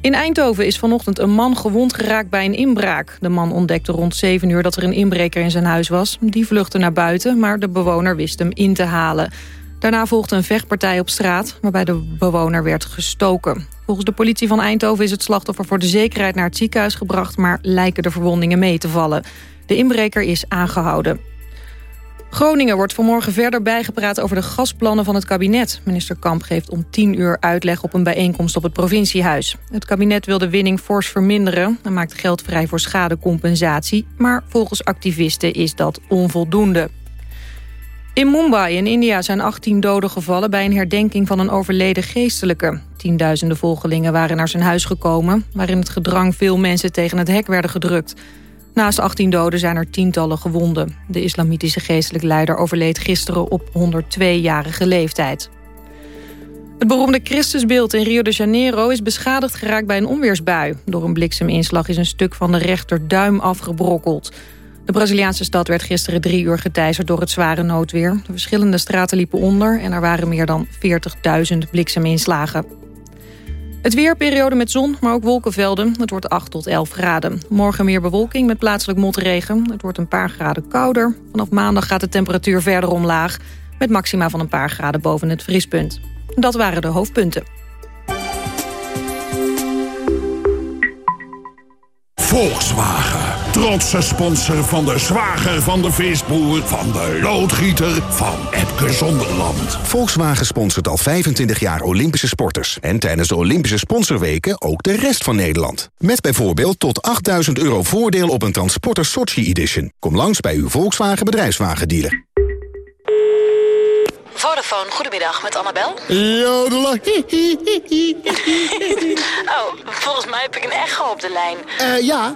In Eindhoven is vanochtend een man gewond geraakt bij een inbraak. De man ontdekte rond 7 uur dat er een inbreker in zijn huis was. Die vluchtte naar buiten, maar de bewoner wist hem in te halen. Daarna volgde een vechtpartij op straat, waarbij de bewoner werd gestoken. Volgens de politie van Eindhoven is het slachtoffer voor de zekerheid naar het ziekenhuis gebracht... maar lijken de verwondingen mee te vallen. De inbreker is aangehouden. Groningen wordt vanmorgen verder bijgepraat over de gasplannen van het kabinet. Minister Kamp geeft om 10 uur uitleg op een bijeenkomst op het provinciehuis. Het kabinet wil de winning fors verminderen... en maakt geld vrij voor schadecompensatie. Maar volgens activisten is dat onvoldoende. In Mumbai in India zijn 18 doden gevallen... bij een herdenking van een overleden geestelijke. Tienduizenden volgelingen waren naar zijn huis gekomen... waarin het gedrang veel mensen tegen het hek werden gedrukt... Naast 18 doden zijn er tientallen gewonden. De islamitische geestelijk leider overleed gisteren op 102-jarige leeftijd. Het beroemde Christusbeeld in Rio de Janeiro is beschadigd geraakt bij een onweersbui. Door een blikseminslag is een stuk van de rechterduim afgebrokkeld. De Braziliaanse stad werd gisteren drie uur geteisterd door het zware noodweer. De verschillende straten liepen onder en er waren meer dan 40.000 blikseminslagen. Het weerperiode met zon, maar ook wolkenvelden. Het wordt 8 tot 11 graden. Morgen meer bewolking met plaatselijk motregen. Het wordt een paar graden kouder. Vanaf maandag gaat de temperatuur verder omlaag... met maxima van een paar graden boven het vriespunt. Dat waren de hoofdpunten. Volkswagen. Trotse sponsor van de zwager van de visboer... van de loodgieter van Epke Zonderland. Volkswagen sponsort al 25 jaar Olympische sporters. En tijdens de Olympische sponsorweken ook de rest van Nederland. Met bijvoorbeeld tot 8000 euro voordeel op een Transporter Sochi Edition. Kom langs bij uw Volkswagen bedrijfswagendealer. Vodafone, goedemiddag, met Annabel. Jodela. oh, volgens mij heb ik een echo op de lijn. Eh ja,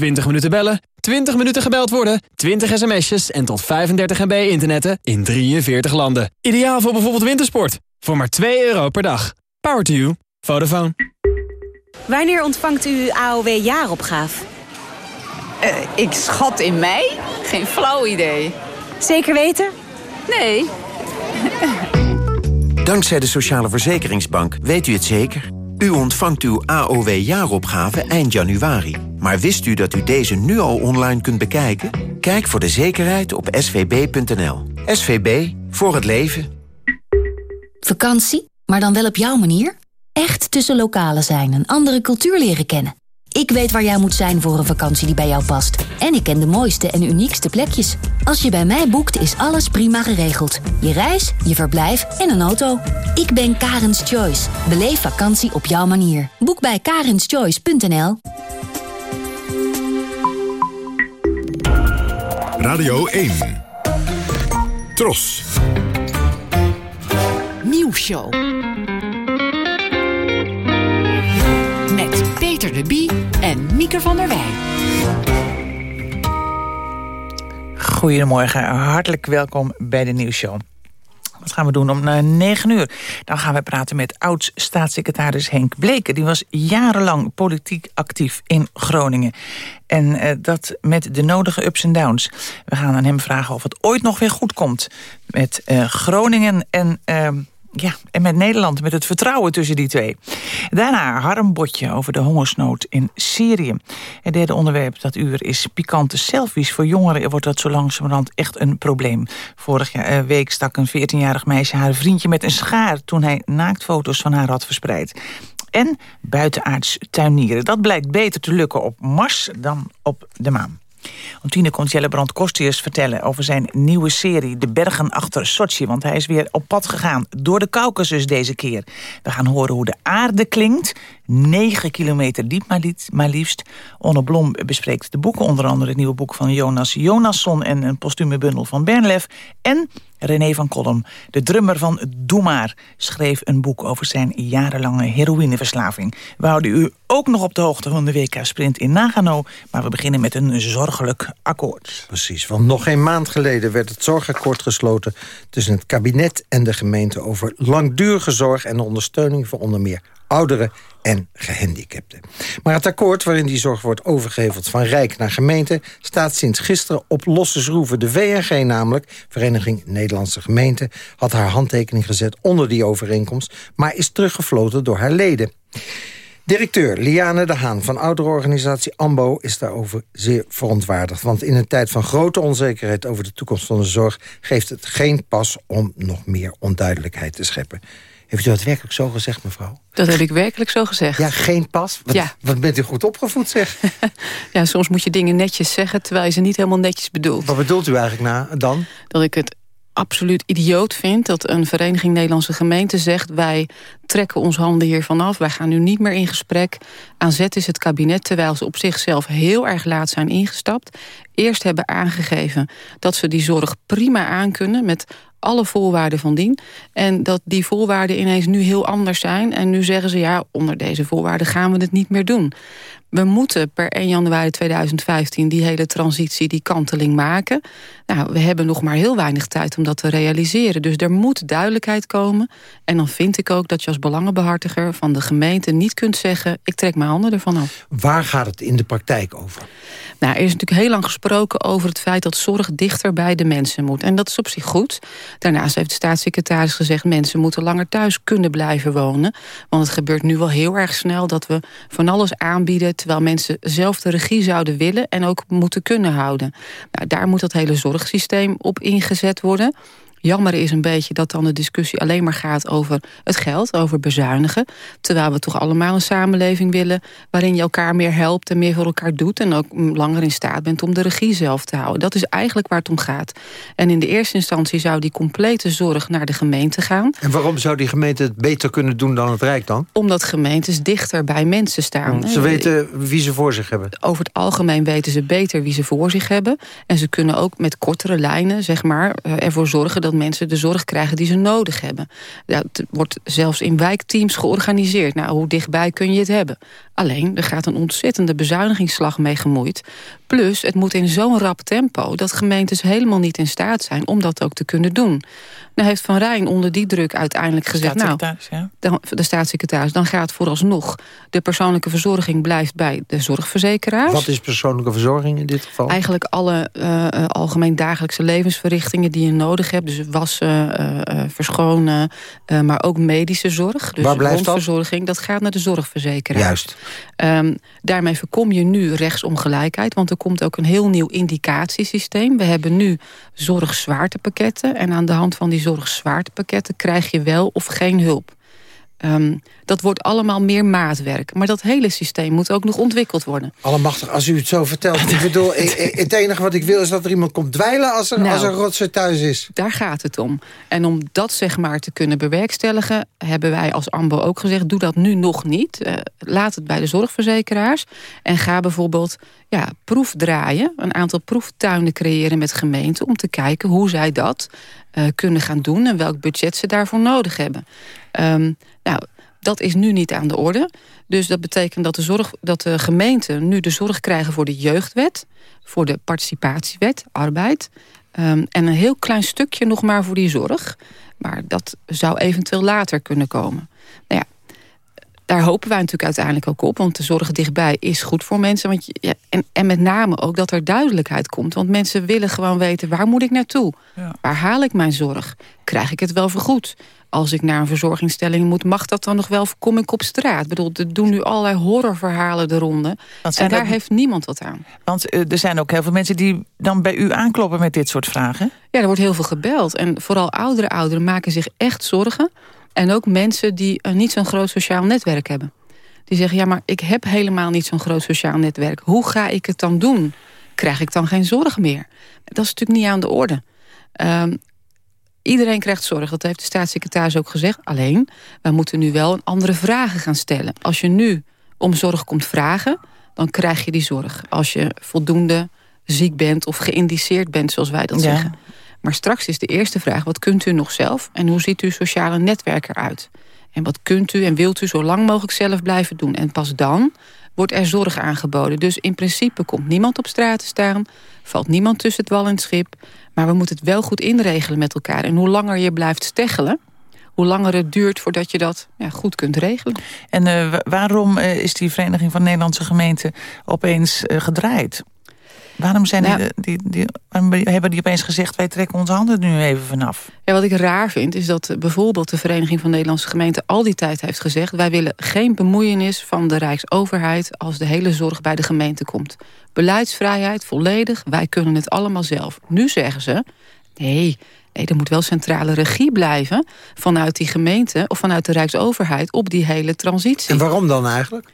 20 minuten bellen, 20 minuten gebeld worden, 20 sms'jes en tot 35 MB internetten in 43 landen. Ideaal voor bijvoorbeeld wintersport. Voor maar 2 euro per dag. Power to you. Vodafone. Wanneer ontvangt u AOW jaaropgave? ik schat in mei? Geen flauw idee. Zeker weten? Nee. Dankzij de Sociale Verzekeringsbank weet u het zeker. U ontvangt uw AOW-jaaropgave eind januari. Maar wist u dat u deze nu al online kunt bekijken? Kijk voor de zekerheid op svb.nl. SVB, voor het leven. Vakantie, maar dan wel op jouw manier? Echt tussen lokalen zijn, een andere cultuur leren kennen. Ik weet waar jij moet zijn voor een vakantie die bij jou past. En ik ken de mooiste en uniekste plekjes. Als je bij mij boekt, is alles prima geregeld. Je reis, je verblijf en een auto. Ik ben Karens Choice. Beleef vakantie op jouw manier. Boek bij karenschoice.nl Radio 1. Tros. Nieuwsshow. Met Peter de Bie en Mieke van der Wij. Goedemorgen, hartelijk welkom bij de nieuwsshow. Wat gaan we doen om 9 uur? Dan gaan we praten met oud-staatssecretaris Henk Bleken. Die was jarenlang politiek actief in Groningen. En uh, dat met de nodige ups en downs. We gaan aan hem vragen of het ooit nog weer goed komt met uh, Groningen en... Uh, ja, en met Nederland, met het vertrouwen tussen die twee. Daarna Harm Botje over de hongersnood in Syrië. Het derde onderwerp dat uur is pikante selfies. Voor jongeren wordt dat zo langzamerhand echt een probleem. Vorige week stak een 14-jarig meisje haar vriendje met een schaar... toen hij naaktfoto's van haar had verspreid. En buitenaards tuinieren. Dat blijkt beter te lukken op Mars dan op de maan. Om tien komt Jelle Brand Kostius vertellen over zijn nieuwe serie... De Bergen achter Sochi, want hij is weer op pad gegaan... door de Caucasus deze keer. We gaan horen hoe de aarde klinkt. 9 kilometer diep maar, liefst. Onno Blom bespreekt de boeken, onder andere het nieuwe boek van Jonas Jonasson... en een postume bundel van Bernlef. En René van Kolm, de drummer van Doe Maar... schreef een boek over zijn jarenlange heroïneverslaving. We houden u ook nog op de hoogte van de WK-sprint in Nagano... maar we beginnen met een zorgelijk akkoord. Precies, want nog geen maand geleden werd het zorgakkoord gesloten... tussen het kabinet en de gemeente over langdurige zorg... en ondersteuning voor onder meer ouderen en gehandicapten. Maar het akkoord waarin die zorg wordt overgeheveld van Rijk naar gemeente... staat sinds gisteren op losse schroeven. De VNG namelijk, Vereniging Nederlandse Gemeenten... had haar handtekening gezet onder die overeenkomst... maar is teruggefloten door haar leden. Directeur Liane de Haan van ouderorganisatie AMBO is daarover zeer verontwaardigd. Want in een tijd van grote onzekerheid over de toekomst van de zorg... geeft het geen pas om nog meer onduidelijkheid te scheppen. Heeft u dat werkelijk zo gezegd, mevrouw? Dat heb ik werkelijk zo gezegd. Ja, geen pas? Wat, ja. wat bent u goed opgevoed, zeg? ja, soms moet je dingen netjes zeggen... terwijl je ze niet helemaal netjes bedoelt. Wat bedoelt u eigenlijk na, dan? Dat ik het absoluut idioot vind dat een vereniging Nederlandse gemeenten zegt... wij trekken ons handen hiervan af, wij gaan nu niet meer in gesprek. Aan zet is het kabinet, terwijl ze op zichzelf heel erg laat zijn ingestapt... eerst hebben aangegeven dat ze die zorg prima aankunnen... met alle voorwaarden van dien. En dat die voorwaarden ineens nu heel anders zijn. En nu zeggen ze, ja, onder deze voorwaarden gaan we het niet meer doen. We moeten per 1 januari 2015 die hele transitie, die kanteling maken. Nou, we hebben nog maar heel weinig tijd om dat te realiseren. Dus er moet duidelijkheid komen. En dan vind ik ook dat je als belangenbehartiger van de gemeente niet kunt zeggen... ik trek mijn handen ervan af. Waar gaat het in de praktijk over? Nou, er is natuurlijk heel lang gesproken over het feit dat zorg dichter bij de mensen moet. En dat is op zich goed. Daarnaast heeft de staatssecretaris gezegd... mensen moeten langer thuis kunnen blijven wonen. Want het gebeurt nu wel heel erg snel dat we van alles aanbieden... terwijl mensen zelf de regie zouden willen en ook moeten kunnen houden. Nou, daar moet dat hele zorgsysteem op ingezet worden... Jammer is een beetje dat dan de discussie alleen maar gaat over het geld, over bezuinigen. Terwijl we toch allemaal een samenleving willen waarin je elkaar meer helpt en meer voor elkaar doet. En ook langer in staat bent om de regie zelf te houden. Dat is eigenlijk waar het om gaat. En in de eerste instantie zou die complete zorg naar de gemeente gaan. En waarom zou die gemeente het beter kunnen doen dan het Rijk dan? Omdat gemeentes dichter bij mensen staan. Ze weten wie ze voor zich hebben. Over het algemeen weten ze beter wie ze voor zich hebben. En ze kunnen ook met kortere lijnen zeg maar, eh, ervoor zorgen dat dat mensen de zorg krijgen die ze nodig hebben. Dat wordt zelfs in wijkteams georganiseerd. Nou, hoe dichtbij kun je het hebben? Alleen, er gaat een ontzettende bezuinigingsslag mee gemoeid. Plus, het moet in zo'n rap tempo... dat gemeentes helemaal niet in staat zijn om dat ook te kunnen doen. Nou heeft Van Rijn onder die druk uiteindelijk gezegd... nou, ja. de staatssecretaris, dan gaat vooralsnog... de persoonlijke verzorging blijft bij de zorgverzekeraars. Wat is persoonlijke verzorging in dit geval? Eigenlijk alle uh, algemeen dagelijkse levensverrichtingen die je nodig hebt. Dus wassen, uh, verschonen, maar ook medische zorg. Dus Waar blijft dat? dat gaat naar de zorgverzekeraar. Juist. Um, daarmee voorkom je nu rechtsongelijkheid, want er komt ook een heel nieuw indicatiesysteem. We hebben nu zorgzwaartepakketten en aan de hand van die zorgzwaartepakketten krijg je wel of geen hulp. Um, Dat wordt allemaal meer maatwerk. Maar dat hele systeem moet ook nog ontwikkeld worden. Allemachtig, als u het zo vertelt. Ik bedoel, het enige wat ik wil is dat er iemand komt dweilen... als er, Nou, als er thuis is. Daar gaat het om. En om dat zeg maar te kunnen bewerkstelligen... hebben wij als AMBO ook gezegd... doe dat nu nog niet. Eh, laat het bij de zorgverzekeraars. En ga bijvoorbeeld ja, proefdraaien. Een aantal proeftuinen creëren met gemeenten... om te kijken hoe zij dat eh, kunnen gaan doen... en welk budget ze daarvoor nodig hebben. Ehm, nou, dat is nu niet aan de orde. Dus dat betekent dat de, zorg, dat de gemeenten nu de zorg krijgen voor de jeugdwet... voor de participatiewet, arbeid... Um, en een heel klein stukje nog maar voor die zorg. Maar dat zou eventueel later kunnen komen. Daar hopen wij natuurlijk uiteindelijk ook op. Want de zorg dichtbij is goed voor mensen. Want je, ja, en, en met name ook dat er duidelijkheid komt. Want mensen willen gewoon weten, waar moet ik naartoe? Ja. Waar haal ik mijn zorg? Krijg ik het wel vergoed? Als ik naar een verzorgingstelling moet, mag dat dan nog wel? Of kom ik op straat? Ik bedoel, er doen nu allerlei horrorverhalen de ronde. En daar heeft niemand wat aan. Want eh, er zijn ook heel veel mensen die dan bij u aankloppen met dit soort vragen. Ja, er wordt heel veel gebeld. En vooral oudere ouderen maken zich echt zorgen. En ook mensen die eh, niet zo'n groot sociaal netwerk hebben. Die zeggen, ja, maar ik heb helemaal niet zo'n groot sociaal netwerk. Hoe ga ik het dan doen? Krijg ik dan geen zorg meer? Dat is natuurlijk niet aan de orde. Ehm, iedereen krijgt zorg, dat heeft de staatssecretaris ook gezegd. Alleen, wij moeten nu wel een andere vragen gaan stellen. Als je nu om zorg komt vragen, dan krijg je die zorg. Als je voldoende ziek bent of geïndiceerd bent, zoals wij dat Ja. zeggen. Maar straks is de eerste vraag, wat kunt u nog zelf? En hoe ziet uw sociale netwerk eruit? En wat kunt u en wilt u zo lang mogelijk zelf blijven doen? En pas dan wordt er zorg aangeboden. Dus in principe komt niemand op straat te staan. Valt niemand tussen het wal en het schip. Maar we moeten het wel goed inregelen met elkaar. En hoe langer je blijft steggelen... hoe langer het duurt voordat je dat goed kunt regelen. En eh, wa- waarom eh, is die Vereniging van Nederlandse Gemeenten opeens eh, gedraaid? Waarom, zijn Nou- die, die, die, waarom hebben die opeens gezegd... wij trekken onze handen er nu even vanaf? Ja, wat ik raar vind is dat eh, bijvoorbeeld de Vereniging van Nederlandse Gemeenten al die tijd heeft gezegd: wij willen geen bemoeienis van de Rijksoverheid als de hele zorg bij de gemeente komt. Beleidsvrijheid volledig, wij kunnen het allemaal zelf. Nu zeggen ze: nee, nee, er moet wel centrale regie blijven vanuit die gemeente of vanuit de Rijksoverheid op die hele transitie. En waarom dan eigenlijk?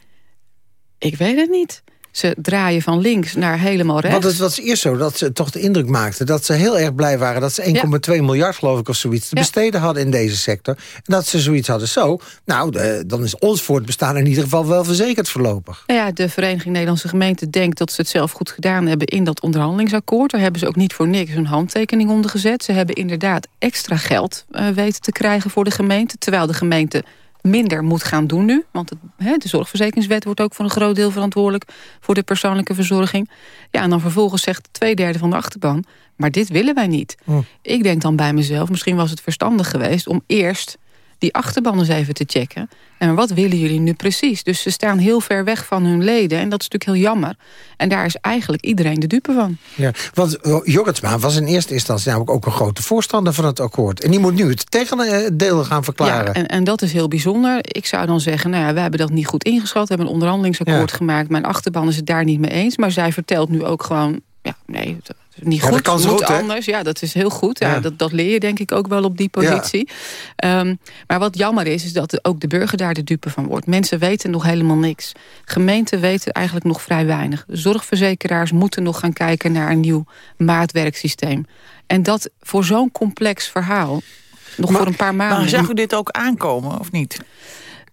Ik weet het niet. Ze draaien van links naar helemaal rechts. Want het was eerst zo dat ze toch de indruk maakten... dat ze heel erg blij waren dat ze 1,2 miljard, geloof ik, of zoiets... te besteden hadden in deze sector. En dat ze zoiets hadden zo... nou, de- dan is ons voortbestaan in ieder geval wel verzekerd voorlopig. Nou ja, de Vereniging Nederlandse Gemeenten denkt dat ze het zelf goed gedaan hebben in dat onderhandelingsakkoord. Daar hebben ze ook niet voor niks hun handtekening onder gezet. Ze hebben inderdaad extra geld eh, weten te krijgen voor de gemeente. Terwijl de gemeente minder moet gaan doen nu. Want het, de zorgverzekeringswet wordt ook voor een groot deel verantwoordelijk voor de persoonlijke verzorging. Ja, en dan vervolgens zegt twee derde van de achterban, maar dit willen wij niet. Ik denk dan bij mezelf, misschien was het verstandig geweest om eerst die achterban eens even te checken. En wat willen jullie nu precies? Dus ze staan heel ver weg van hun leden. En dat is natuurlijk heel jammer. En daar is eigenlijk iedereen de dupe van. Ja, want eh, Jorritsma was in eerste instantie namelijk ook een grote voorstander van het akkoord. En die moet nu het tegendeel gaan verklaren. Ja, en, en dat is heel bijzonder. Ik zou dan zeggen, nou ja, wij hebben dat niet goed ingeschat. We hebben een onderhandelingsakkoord Ja. gemaakt. Mijn achterban is het daar niet mee eens. Maar zij vertelt nu ook gewoon, ja, nee, niet Ja, goed. dat zo moet hè? anders. Ja, dat is heel goed. Ja, Ja. Dat, dat leer je denk ik ook wel op die positie. Ehm, maar wat jammer is, is dat ook de burger daar de dupe van wordt. Mensen weten nog helemaal niks. Gemeenten weten eigenlijk nog vrij weinig. Zorgverzekeraars moeten nog gaan kijken naar een nieuw maatwerksysteem. En dat voor zo'n complex verhaal, nog voor een paar maanden. Maar zag u dit ook aankomen, of niet?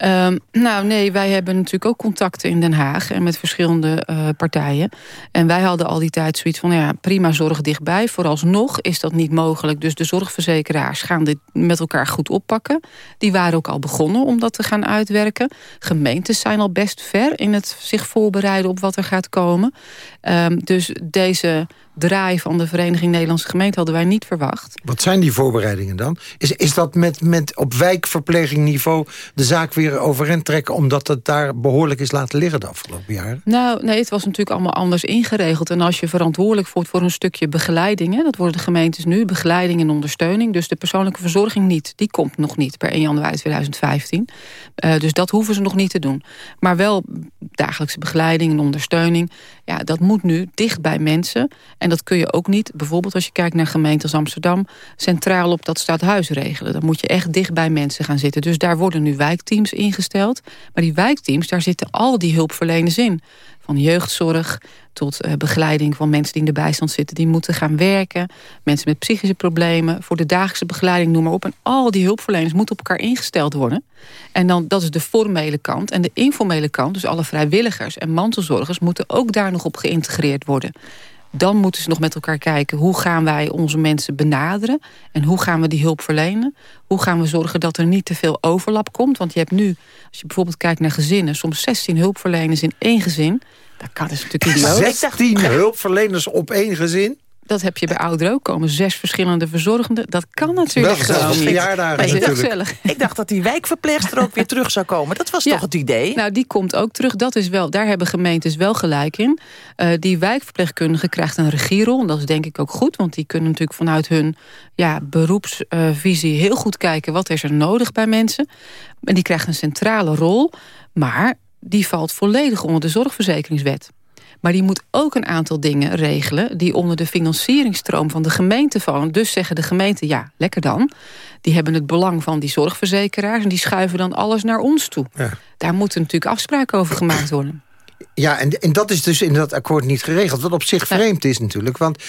Ehm, nou nee, wij hebben natuurlijk ook contacten in Den Haag... en met verschillende eh, partijen. En wij hadden al die tijd zoiets van... ja, prima zorg dichtbij. Vooralsnog is dat niet mogelijk. Dus de zorgverzekeraars gaan dit met elkaar goed oppakken. Die waren ook al begonnen om dat te gaan uitwerken. Gemeentes zijn al best ver in het zich voorbereiden... op wat er gaat komen. Ehm, dus deze draai van de Vereniging Nederlandse Gemeenten... hadden wij niet verwacht. Wat zijn die voorbereidingen dan? Is, is dat met, met op wijkverpleegingniveau de zaak weer overeind trekken... omdat het daar behoorlijk is laten liggen de afgelopen jaren? Nou, nee, het was natuurlijk allemaal anders ingeregeld. En als je verantwoordelijk wordt voor een stukje begeleiding... Hè, dat worden de gemeentes nu, begeleiding en ondersteuning. Dus de persoonlijke verzorging niet. Die komt nog niet per 1 januari 2015. Eh, dus dat hoeven ze nog niet te doen. Maar wel dagelijkse begeleiding en ondersteuning. Ja, dat moet nu dicht bij mensen. En dat kun je ook niet, bijvoorbeeld als je kijkt naar gemeente als Amsterdam... centraal op dat stadhuis regelen. Dan moet je echt dicht bij mensen gaan zitten. Dus daar worden nu wijkteams ingesteld. Maar die wijkteams, daar zitten al die hulpverleners in. Van jeugdzorg tot uh, begeleiding van mensen die in de bijstand zitten... die moeten gaan werken. Mensen met psychische problemen. Voor de dagelijkse begeleiding, noem maar op. En al die hulpverleners moeten op elkaar ingesteld worden. En dan, dat is de formele kant. En de informele kant, dus alle vrijwilligers en mantelzorgers... moeten ook daar nog op geïntegreerd worden. Dan moeten ze nog met elkaar kijken... hoe gaan wij onze mensen benaderen? En hoe gaan we die hulp verlenen? Hoe gaan we zorgen dat er niet te veel overlap komt? Want je hebt nu, als je bijvoorbeeld kijkt naar gezinnen... soms 16 hulpverleners in één gezin. Dat kan dus natuurlijk idioot. 16 hulpverleners op één gezin? Dat heb je bij ouderen ook. komen zes verschillende verzorgenden. Dat kan natuurlijk Wel gewoon niet. verjaardagen natuurlijk. gezellig. Ik dacht dat die wijkverpleegster ook weer terug zou komen. Dat was toch het idee? Nou, die komt ook terug. Dat is wel, daar hebben gemeentes wel gelijk in. Eh, die wijkverpleegkundige krijgt een regierol. En dat is denk ik ook goed. Want die kunnen natuurlijk vanuit hun ja, beroepsvisie heel goed kijken... wat is er nodig bij mensen. En die krijgt een centrale rol. Maar die valt volledig onder de zorgverzekeringswet. Maar die moet ook een aantal dingen regelen... die onder de financieringstroom van de gemeente vallen. Dus zeggen de gemeenten, ja, lekker dan. Die hebben het belang van die zorgverzekeraars... en die schuiven dan alles naar ons toe. Ja. Daar moeten natuurlijk afspraken over gemaakt worden. Ja, en, en dat is dus in dat akkoord niet geregeld. Wat op zich vreemd is natuurlijk. Want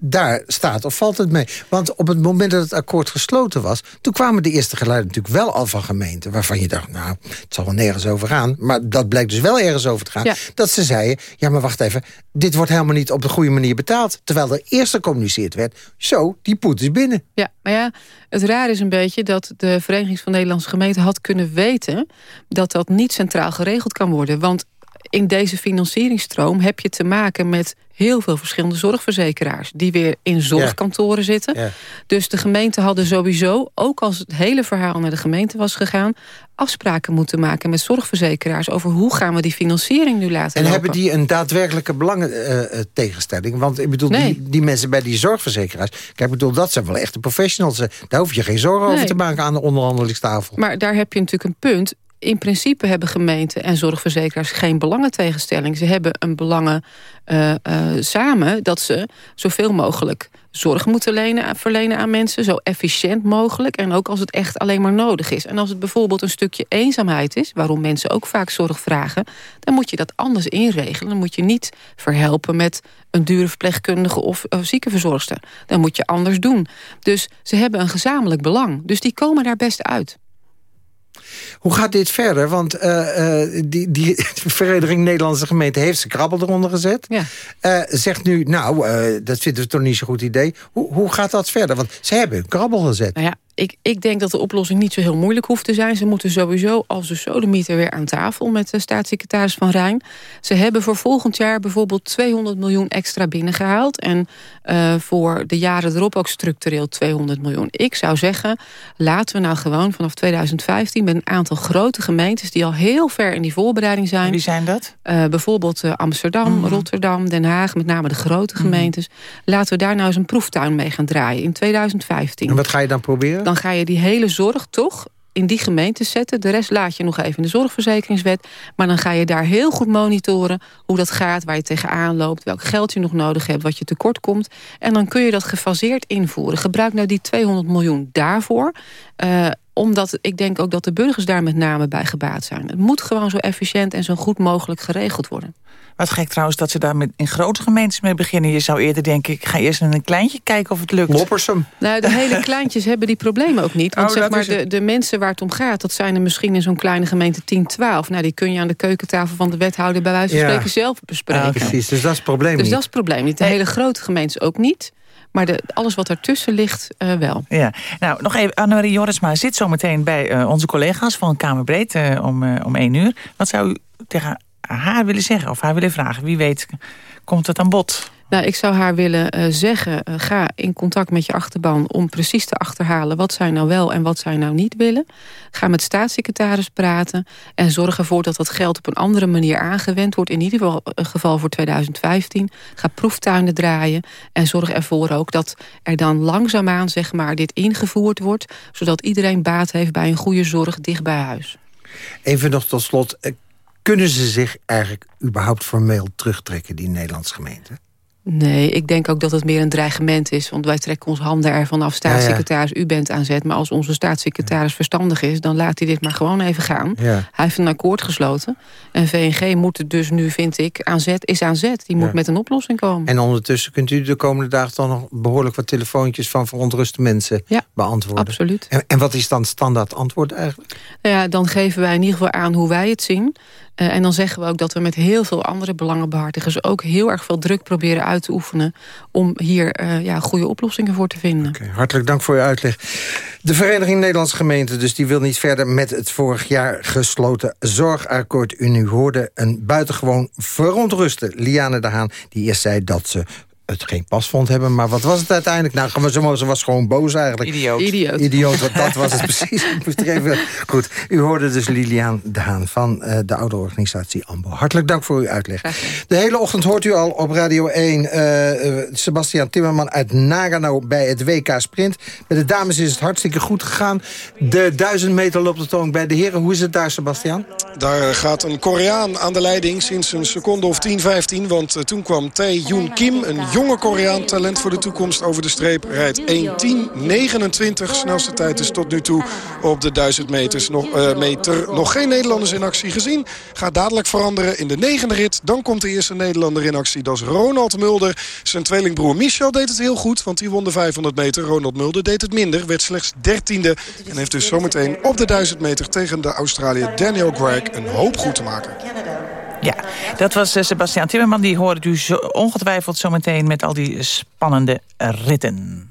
daar staat of valt het mee. Want op het moment dat het akkoord gesloten was... toen kwamen de eerste geluiden natuurlijk wel al van gemeenten... waarvan je dacht, nou, het zal wel nergens over gaan. Maar dat blijkt dus wel ergens over te gaan. Ja. Dat ze zeiden, ja, maar wacht even... dit wordt helemaal niet op de goede manier betaald. Terwijl er eerst gecommuniceerd werd... zo, die poet is binnen. Ja, maar ja, het raar is een beetje dat de Vereniging van Nederlandse Gemeenten had kunnen weten dat dat niet centraal geregeld kan worden. Want in deze financieringstroom heb je te maken met heel veel verschillende zorgverzekeraars... die weer in zorgkantoren zitten. Ja. Dus de gemeenten hadden sowieso, ook als het hele verhaal naar de gemeente was gegaan... afspraken moeten maken met zorgverzekeraars... over hoe gaan we die financiering nu laten En lopen. hebben die een daadwerkelijke belangentegenstelling? Want ik bedoel, Nee. die, die mensen bij die zorgverzekeraars... Kijk, ik bedoel, dat zijn wel echte professionals. Daar hoef je geen zorgen over te maken aan de onderhandelingstafel. Maar daar heb je natuurlijk een punt. In principe hebben gemeenten en zorgverzekeraars geen belangentegenstelling. Ze hebben een belangen eh, eh, samen dat ze zoveel mogelijk zorg moeten lenen, verlenen aan mensen. Zo efficiënt mogelijk. En ook als het echt alleen maar nodig is. En als het bijvoorbeeld een stukje eenzaamheid is... waarom mensen ook vaak zorg vragen... dan moet je dat anders inregelen. Dan moet je niet verhelpen met een dure verpleegkundige of, of ziekenverzorgster. Dan moet je anders doen. Dus ze hebben een gezamenlijk belang. Dus die komen daar best uit. Hoe gaat dit verder? Want eh, eh, die, die Vereniging Nederlandse Gemeenten heeft zijn krabbel eronder gezet. Ja. Eh, zegt nu, nou, dat vinden we toch niet zo'n goed idee. Hoe, hoe gaat dat verder? Want ze hebben hun krabbel gezet. Nou ja, ik, ik denk dat de oplossing niet zo heel moeilijk hoeft te zijn. Ze moeten sowieso als de sodemieter weer aan tafel met de staatssecretaris Van Rijn. Ze hebben voor volgend jaar bijvoorbeeld 200 miljoen extra binnengehaald. En eh, voor de jaren erop ook structureel 200 miljoen. Ik zou zeggen, laten we nou gewoon vanaf 2015... met een aantal grote gemeentes die al heel ver in die voorbereiding zijn. Wie zijn dat? Eh, bijvoorbeeld eh, Amsterdam, Mhm. Rotterdam, Den Haag, met name de grote gemeentes. Laten we daar nou eens een proeftuin mee gaan draaien in 2015. En wat ga je dan proberen? Dan ga je die hele zorg toch in die gemeentes zetten. De rest laat je nog even in de zorgverzekeringswet. Maar dan ga je daar heel goed monitoren hoe dat gaat, waar je tegenaan loopt, welk geld je nog nodig hebt, wat je tekort komt. En dan kun je dat gefaseerd invoeren. Gebruik nou die 200 miljoen daarvoor. eh, omdat ik denk ook dat de burgers daar met name bij gebaat zijn. Het moet gewoon zo efficiënt en zo goed mogelijk geregeld worden. Wat gek trouwens dat ze daar met, in grote gemeentes mee beginnen. Je zou eerder denken, ik ga eerst in een kleintje kijken of het lukt. Loppersum. Nou, de hele kleintjes hebben die problemen ook niet. Want Oh, zeg maar, de, de mensen waar het om gaat... dat zijn er misschien in zo'n kleine gemeente 10, 12. Nou, die kun je aan de keukentafel van de wethouder... bij wijze van Ja. spreken zelf bespreken. Ah, precies, dus dat is het probleem Dus niet. dat is het probleem niet. De hele grote gemeentes ook niet. Maar de, alles wat ertussen ligt, eh, wel. Ja, nou nog even. Annemarie Jorisma zit zometeen bij eh, onze collega's van Kamerbreed eh, om, om één uur. Wat zou u tegen haar willen zeggen of haar willen vragen? Wie weet komt het aan bod. Nou, ik zou haar willen eh, zeggen, eh, ga in contact met je achterban... om precies te achterhalen wat zij nou wel en wat zij nou niet willen. Ga met staatssecretaris praten en zorg ervoor dat dat geld op een andere manier aangewend wordt. In ieder geval, eh, geval voor 2015. Ga proeftuinen draaien en zorg ervoor ook dat er dan langzaamaan zeg maar, dit ingevoerd wordt... zodat iedereen baat heeft bij een goede zorg dicht bij huis. Even nog tot slot. Kunnen ze zich eigenlijk überhaupt formeel terugtrekken, die Nederlandse gemeente? Nee, ik denk ook dat het meer een dreigement is. Want wij trekken ons handen ervan af. Staatssecretaris, u bent aan zet. Maar als onze staatssecretaris verstandig is... dan laat hij dit maar gewoon even gaan. Ja. Hij heeft een akkoord gesloten. En VNG moet het dus nu, vind ik, aan zet, is aan zet. Die moet Ja. met een oplossing komen. En ondertussen kunt u de komende dagen toch nog behoorlijk wat telefoontjes van verontruste mensen beantwoorden. absoluut. En, en wat is dan standaard antwoord eigenlijk? Nou ja, dan geven wij in ieder geval aan hoe wij het zien. Eh, en dan zeggen we ook dat we met heel veel andere belangenbehartigers... ook heel erg veel druk proberen uit te oefenen... om hier eh, ja, goede oplossingen voor te vinden. Hartelijk dank voor uw uitleg. De Vereniging Nederlandse Gemeenten dus die wil niet verder met het vorig jaar gesloten zorgakkoord. U nu hoorde een buitengewoon verontruste Liane de Haan... die eerst zei dat ze het geen pasvond hebben. Maar wat was het uiteindelijk? Nou, ze ze was gewoon boos eigenlijk. Idioot. Idioot. Idioot, want dat was het precies. Ik moest er even... Goed, u hoorde dus Liliaan de Haan van eh, de oude organisatie AMBO. Hartelijk dank voor uw uitleg. De hele ochtend hoort u al op Radio 1 eh, eh, Sebastian Timmerman uit Nagano bij het WK Sprint. Bij de dames is het hartstikke goed gegaan. De 1000 meter loopt de toon bij de heren. Hoe is het daar, Sebastian? Daar gaat een Koreaan aan de leiding sinds een seconde of 10, 15. Want toen kwam Tae Yoon Kim, een jonge Koreaan, talent voor de toekomst over de streep. Rijdt 1.10.29, snelste tijd dus tot nu toe op de 1000 meters. Nog, eh, meter. Nog geen Nederlanders in actie gezien. Gaat dadelijk veranderen in de negende rit. Dan komt de eerste Nederlander in actie. Dat is Ronald Mulder. Zijn tweelingbroer Michel deed het heel goed, want die won de 500 meter. Ronald Mulder deed het minder, werd slechts 13e. En heeft dus zometeen op de 1000 meter tegen de Australiër Daniel Gregg een hoop goed te maken. Ja, dat was eh, Sebastian Timmerman. Die hoorde u zo ongetwijfeld zometeen met al die spannende ritten.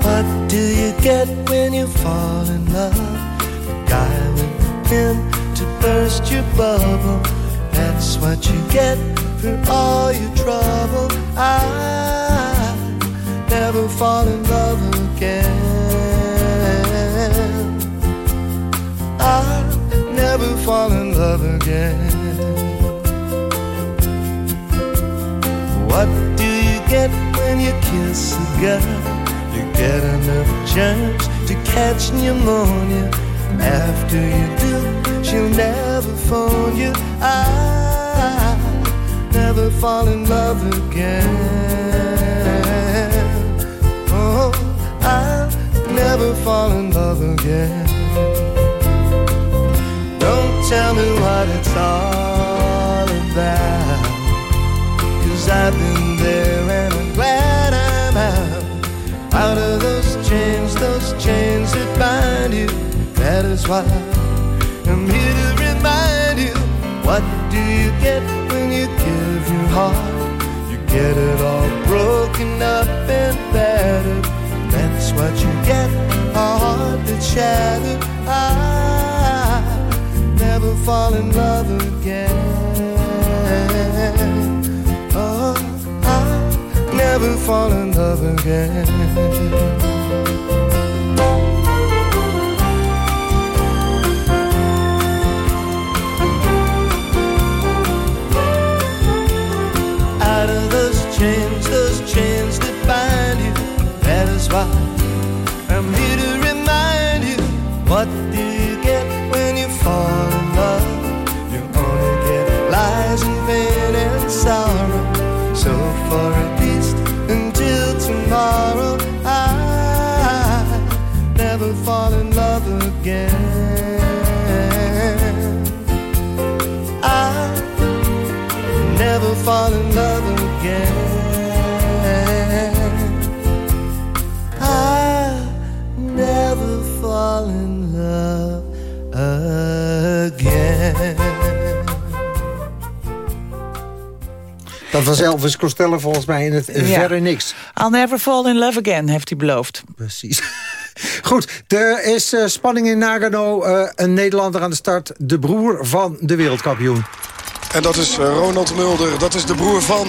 What do you get when you fall in love? The guy with the pen to burst your bubble. That's what you get for all your trouble. I never fall in love again. I never fall in love again. What do you get when you kiss a girl? You get enough germs to catch pneumonia. After you do, she'll never phone you. I never fall in love again. Oh, I'll never fall in love again. Don't tell me what it's all about. Cause I've been there and I'm glad I'm out. Out of those chains, those chains that bind you. That is why I'm here to remind you. What do you get when heart? You get it all broken up and battered. That's what you get, a heart that's shattered. I never fall in love again. Oh, I never fall in love again. Elvis Costello volgens mij in het Ja. verder niks. I'll never fall in love again, heeft hij beloofd. Precies. Goed, er is eh, spanning in Nagano. Eh, een Nederlander aan de start. De broer van de wereldkampioen. En dat is Ronald Mulder. Dat is de broer van,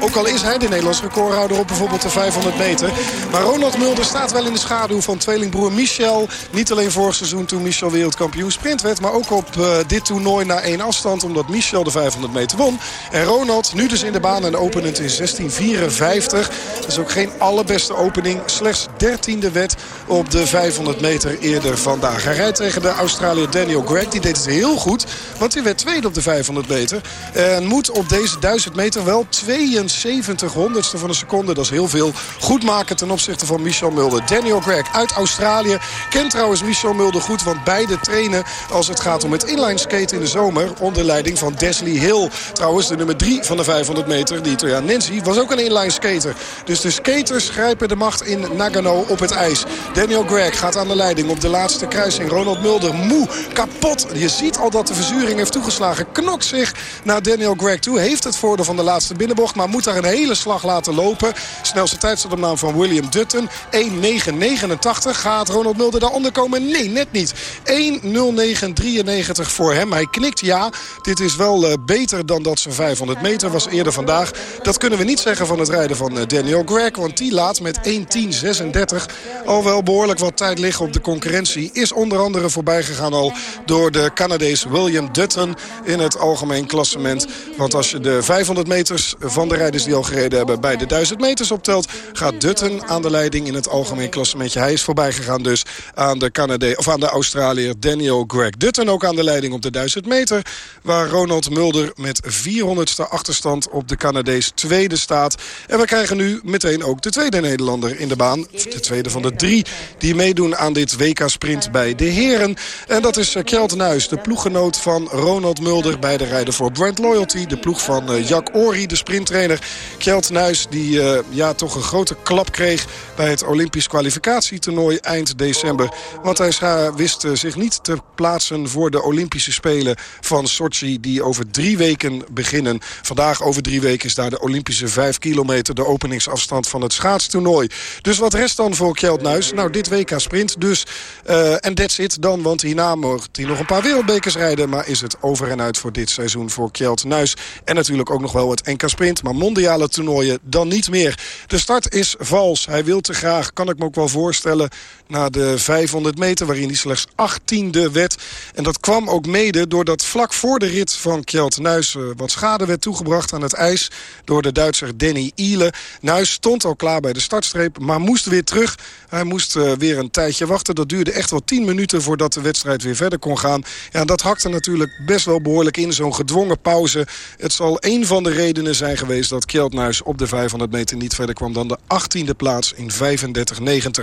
ook al is hij de Nederlands recordhouder op bijvoorbeeld de 500 meter. Maar Ronald Mulder staat wel in de schaduw van tweelingbroer Michel. Niet alleen vorig seizoen toen Michel wereldkampioen sprint werd. Maar ook op dit toernooi na één afstand. Omdat Michel de 500 meter won. En Ronald nu dus in de baan en openend in 1654. Dat is ook geen allerbeste opening. Slechts 13e wet op de 500 meter eerder vandaag. Hij rijdt tegen de Australiër Daniel Gregg. Die deed het heel goed. Want hij werd tweede op de 500 meter. En moet op deze 1000 meter wel 72 honderdste van een seconde. Dat is heel veel goed maken ten opzichte van Michel Mulder. Daniel Gregg uit Australië. Kent trouwens Michel Mulder goed. Want beide trainen als het gaat om het inline skate in de zomer. Onder leiding van Desley Hill. Trouwens de nummer 3 van de 500 meter. Die Nancy was ook een inline skater. Dus de skaters grijpen de macht in Nagano op het ijs. Daniel Gregg gaat aan de leiding op de laatste kruising. Ronald Mulder moe, kapot. Je ziet al dat de verzuring heeft toegeslagen. Knokt zich naar Daniel Gregg toe. Heeft het voordeel van de laatste binnenbocht. Maar moet daar een hele slag laten lopen. Snelste tijd staat op naam van William Dutton. 1.989. Gaat Ronald Mulder daaronder komen? Nee, net niet. 1.0993 voor hem. Hij knikt ja. Dit is wel uh, beter dan dat zijn 500 meter was eerder vandaag. Dat kunnen we niet zeggen van het rijden van uh, Daniel Gregg. Want die laat met 1.10.36 al wel behoorlijk wat tijd liggen op de concurrentie. Is onder andere voorbij gegaan al door de Canadees William Dutton in het algemeen klassement. Want als je de 500 meters van de rijders die al gereden hebben bij de 1000 meters optelt... gaat Dutton aan de leiding in het algemeen klassementje. Hij is voorbij gegaan dus aan de, Canade of aan de Australiër Daniel Gregg. Dutton ook aan de leiding op de 1000 meter. Waar Ronald Mulder met 400ste achterstand op de Canadees tweede staat. En we krijgen nu meteen ook de tweede Nederlander in de baan. De tweede van de drie die meedoen aan dit WK-sprint bij de heren. En dat is eh, Kjeld Nuis, de ploeggenoot van Ronald Mulder... bij de rijden voor Brand Loyalty, de ploeg van eh, Jack Ori, de sprinttrainer. Kjeld Nuis, die uh, ja, toch een grote klap kreeg... bij het Olympisch kwalificatietoernooi eind december. Want hij wist zich niet te plaatsen voor de Olympische Spelen van Sochi... die over drie weken beginnen. Vandaag over drie weken is daar de Olympische 5 kilometer... de openingsafstand van het schaatstoernooi. Dus wat rest dan voor Kjeld Nuis? Nou, dit WK sprint dus. Uh, en that's it dan, want hierna mocht hij nog een paar wereldbekers rijden. Maar is het over en uit voor dit seizoen voor Kjeld Nuis. En natuurlijk ook nog wel het NK sprint. Maar mondiale toernooien dan niet meer. De start is vals. Hij wil te graag, kan ik me ook wel voorstellen... na de 500 meter, waarin hij slechts 18e werd. En dat kwam ook mede doordat vlak voor de rit van Kjeld Nuis... Uh, wat schade werd toegebracht aan het ijs door de Duitser Danny Iele. Nuis stond al klaar bij de startstreep, maar moest weer terug. Hij moest uh, weer een tijdje wachten. Dat duurde echt wel 10 minuten voordat de wedstrijd weer verder kon gaan. Ja, dat hakte natuurlijk best wel behoorlijk in, zo'n gedwongen pauze. Het zal een van de redenen zijn geweest dat Kjeldnuis op de 500 meter niet verder kwam dan de 18e plaats in 35-90.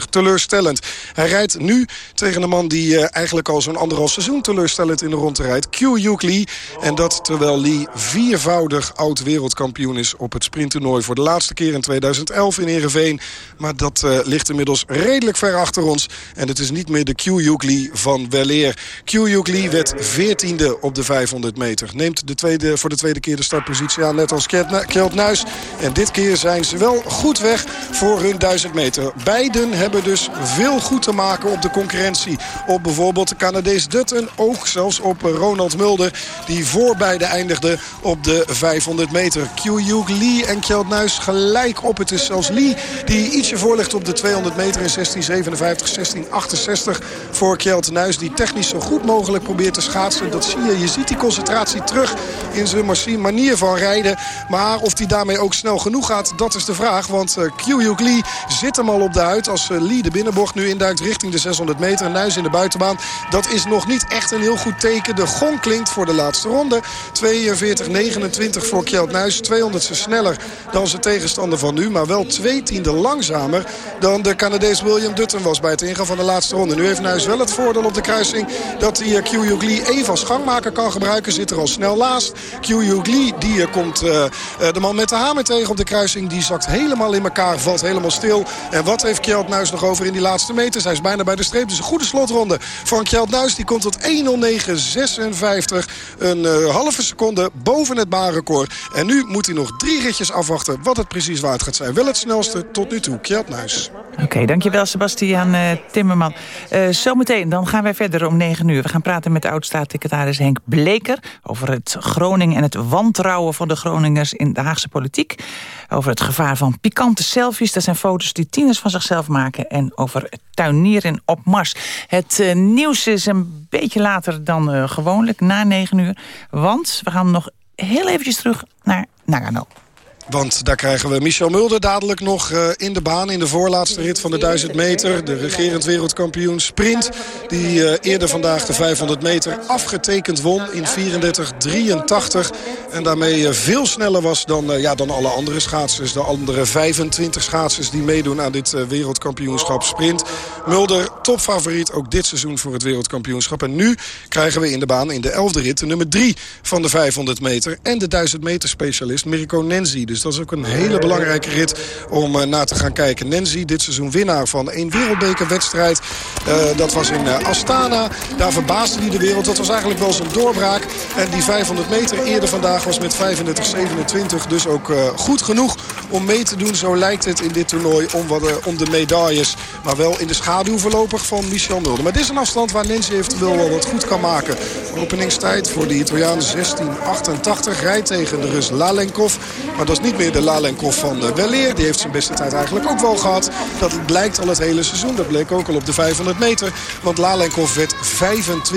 Teleurstellend. Hij rijdt nu tegen een man die uh, eigenlijk al zo'n anderhalf seizoen teleurstellend in de ronde rijdt. Q Yuk Lee. En dat terwijl Lee viervoudig oud wereldkampioen is op het sprinttoernooi voor de laatste keer in 2011 in Ereveen. Maar dat uh, ligt inmiddels redelijk ver achter ons. En het is niet meer de Q Lee van Weleer. Q Lee werd 14e op de 500 meter. Neemt de tweede, voor de tweede keer de startpositie aan, net als Kjeld Nuis. En dit keer zijn ze wel goed weg voor hun 1000 meter. Beiden hebben dus veel goed te maken op de concurrentie. Op bijvoorbeeld de Canadees Dutton. Ook zelfs op Ronald Mulder. Die voor beide eindigde op de 500 meter. Q Lee en Kjeld Nuis gelijk op. Het is zelfs Lee die ietsje voor ligt op de 200 meter in 1657, 1668 voor Kjeld Nuis. Die technisch zo goed mogelijk probeert te schaatsen. Dat zie je. Je ziet die concentratie terug in zijn manier van rijden. Maar of hij daarmee ook snel genoeg gaat, dat is de vraag. Want uh, Kyuyuk Lee zit hem al op de huid. Als uh, Lee de binnenbocht nu induikt richting de 600 meter. Nuis in de buitenbaan. Dat is nog niet echt een heel goed teken. De gong klinkt voor de laatste ronde. 42-29 voor Kjeld Nuis. 200 sneller dan zijn tegenstander van nu. Maar wel twee tiende langzamer dan de Canadees William Dutton was bij het ingaan van de laatste ronde. Nu heeft Nuis wel het voordeel op de kruising dat hij Kyuyuk Lee even als gangmaker kan gebruiken. Zit er al snel. Kyuyuk Lee die uh, komt uh, de man met de hamer tegen op de kruising. Die zakt helemaal in elkaar, valt helemaal stil. En wat heeft Kjeld Nuis nog over in die laatste meters? Hij is bijna bij de streep. Dus een goede slotronde van Kjeld Nuis. Die komt tot 1.09.56. Een halve seconde boven het baanrecord. En nu moet hij nog drie ritjes afwachten wat het precies waard gaat zijn. Wel het snelste tot nu toe. Kjeld Nuis. Oké, dankjewel Sebastian uh, Timmerman. Uh, zometeen, dan gaan wij verder om 9 uur. We gaan praten met oud-staatssecretaris Henk Bleker... over het het Groningen en het wantrouwen van de Groningers in de Haagse politiek. Over het gevaar van pikante selfies, dat zijn foto's die tieners van zichzelf maken. En over tuinieren op Mars. Het uh, nieuws is een beetje later dan uh, gewoonlijk, na negen uur. Want we gaan nog heel eventjes terug naar Nagano. Want daar krijgen we Michel Mulder dadelijk nog uh, in de baan... in de voorlaatste rit van de 1000 meter. De regerend wereldkampioen sprint. Die uh, eerder vandaag de 500 meter afgetekend won in 34-83. En daarmee uh, veel sneller was dan, ja, dan alle andere schaatsers. De andere 25 schaatsers die meedoen aan dit wereldkampioenschap sprint. Mulder topfavoriet ook dit seizoen voor het wereldkampioenschap. En nu krijgen we in de baan in de 11e rit de nummer 3 van de 500 meter. En de 1000 meter specialist Mirko Nenzi. Dus dat is ook een hele belangrijke rit om uh, naar te gaan kijken. Nancy, dit seizoen winnaar van een wereldbekerwedstrijd. Uh, dat was in uh, Astana. Daar verbaasde hij de wereld. Dat was eigenlijk wel zijn doorbraak. En die 500 meter eerder vandaag was met 35-27 dus ook goed genoeg om mee te doen. Zo lijkt het in dit toernooi om, wat, om de medailles. Maar wel in de schaduw voorlopig van Michel Mulder. Maar dit is een afstand waar Nancy eventueel wel wat goed kan maken. Openingstijd voor de Italiaan 16-88. Rijdt tegen de Rus Lalenkov. Maar dat is niet meer de Lalenkov van uh, Weleer. Die heeft zijn beste tijd eigenlijk ook wel gehad. Dat blijkt al het hele seizoen. Dat bleek ook al op de 500 meter. Want Lalenkov werd 25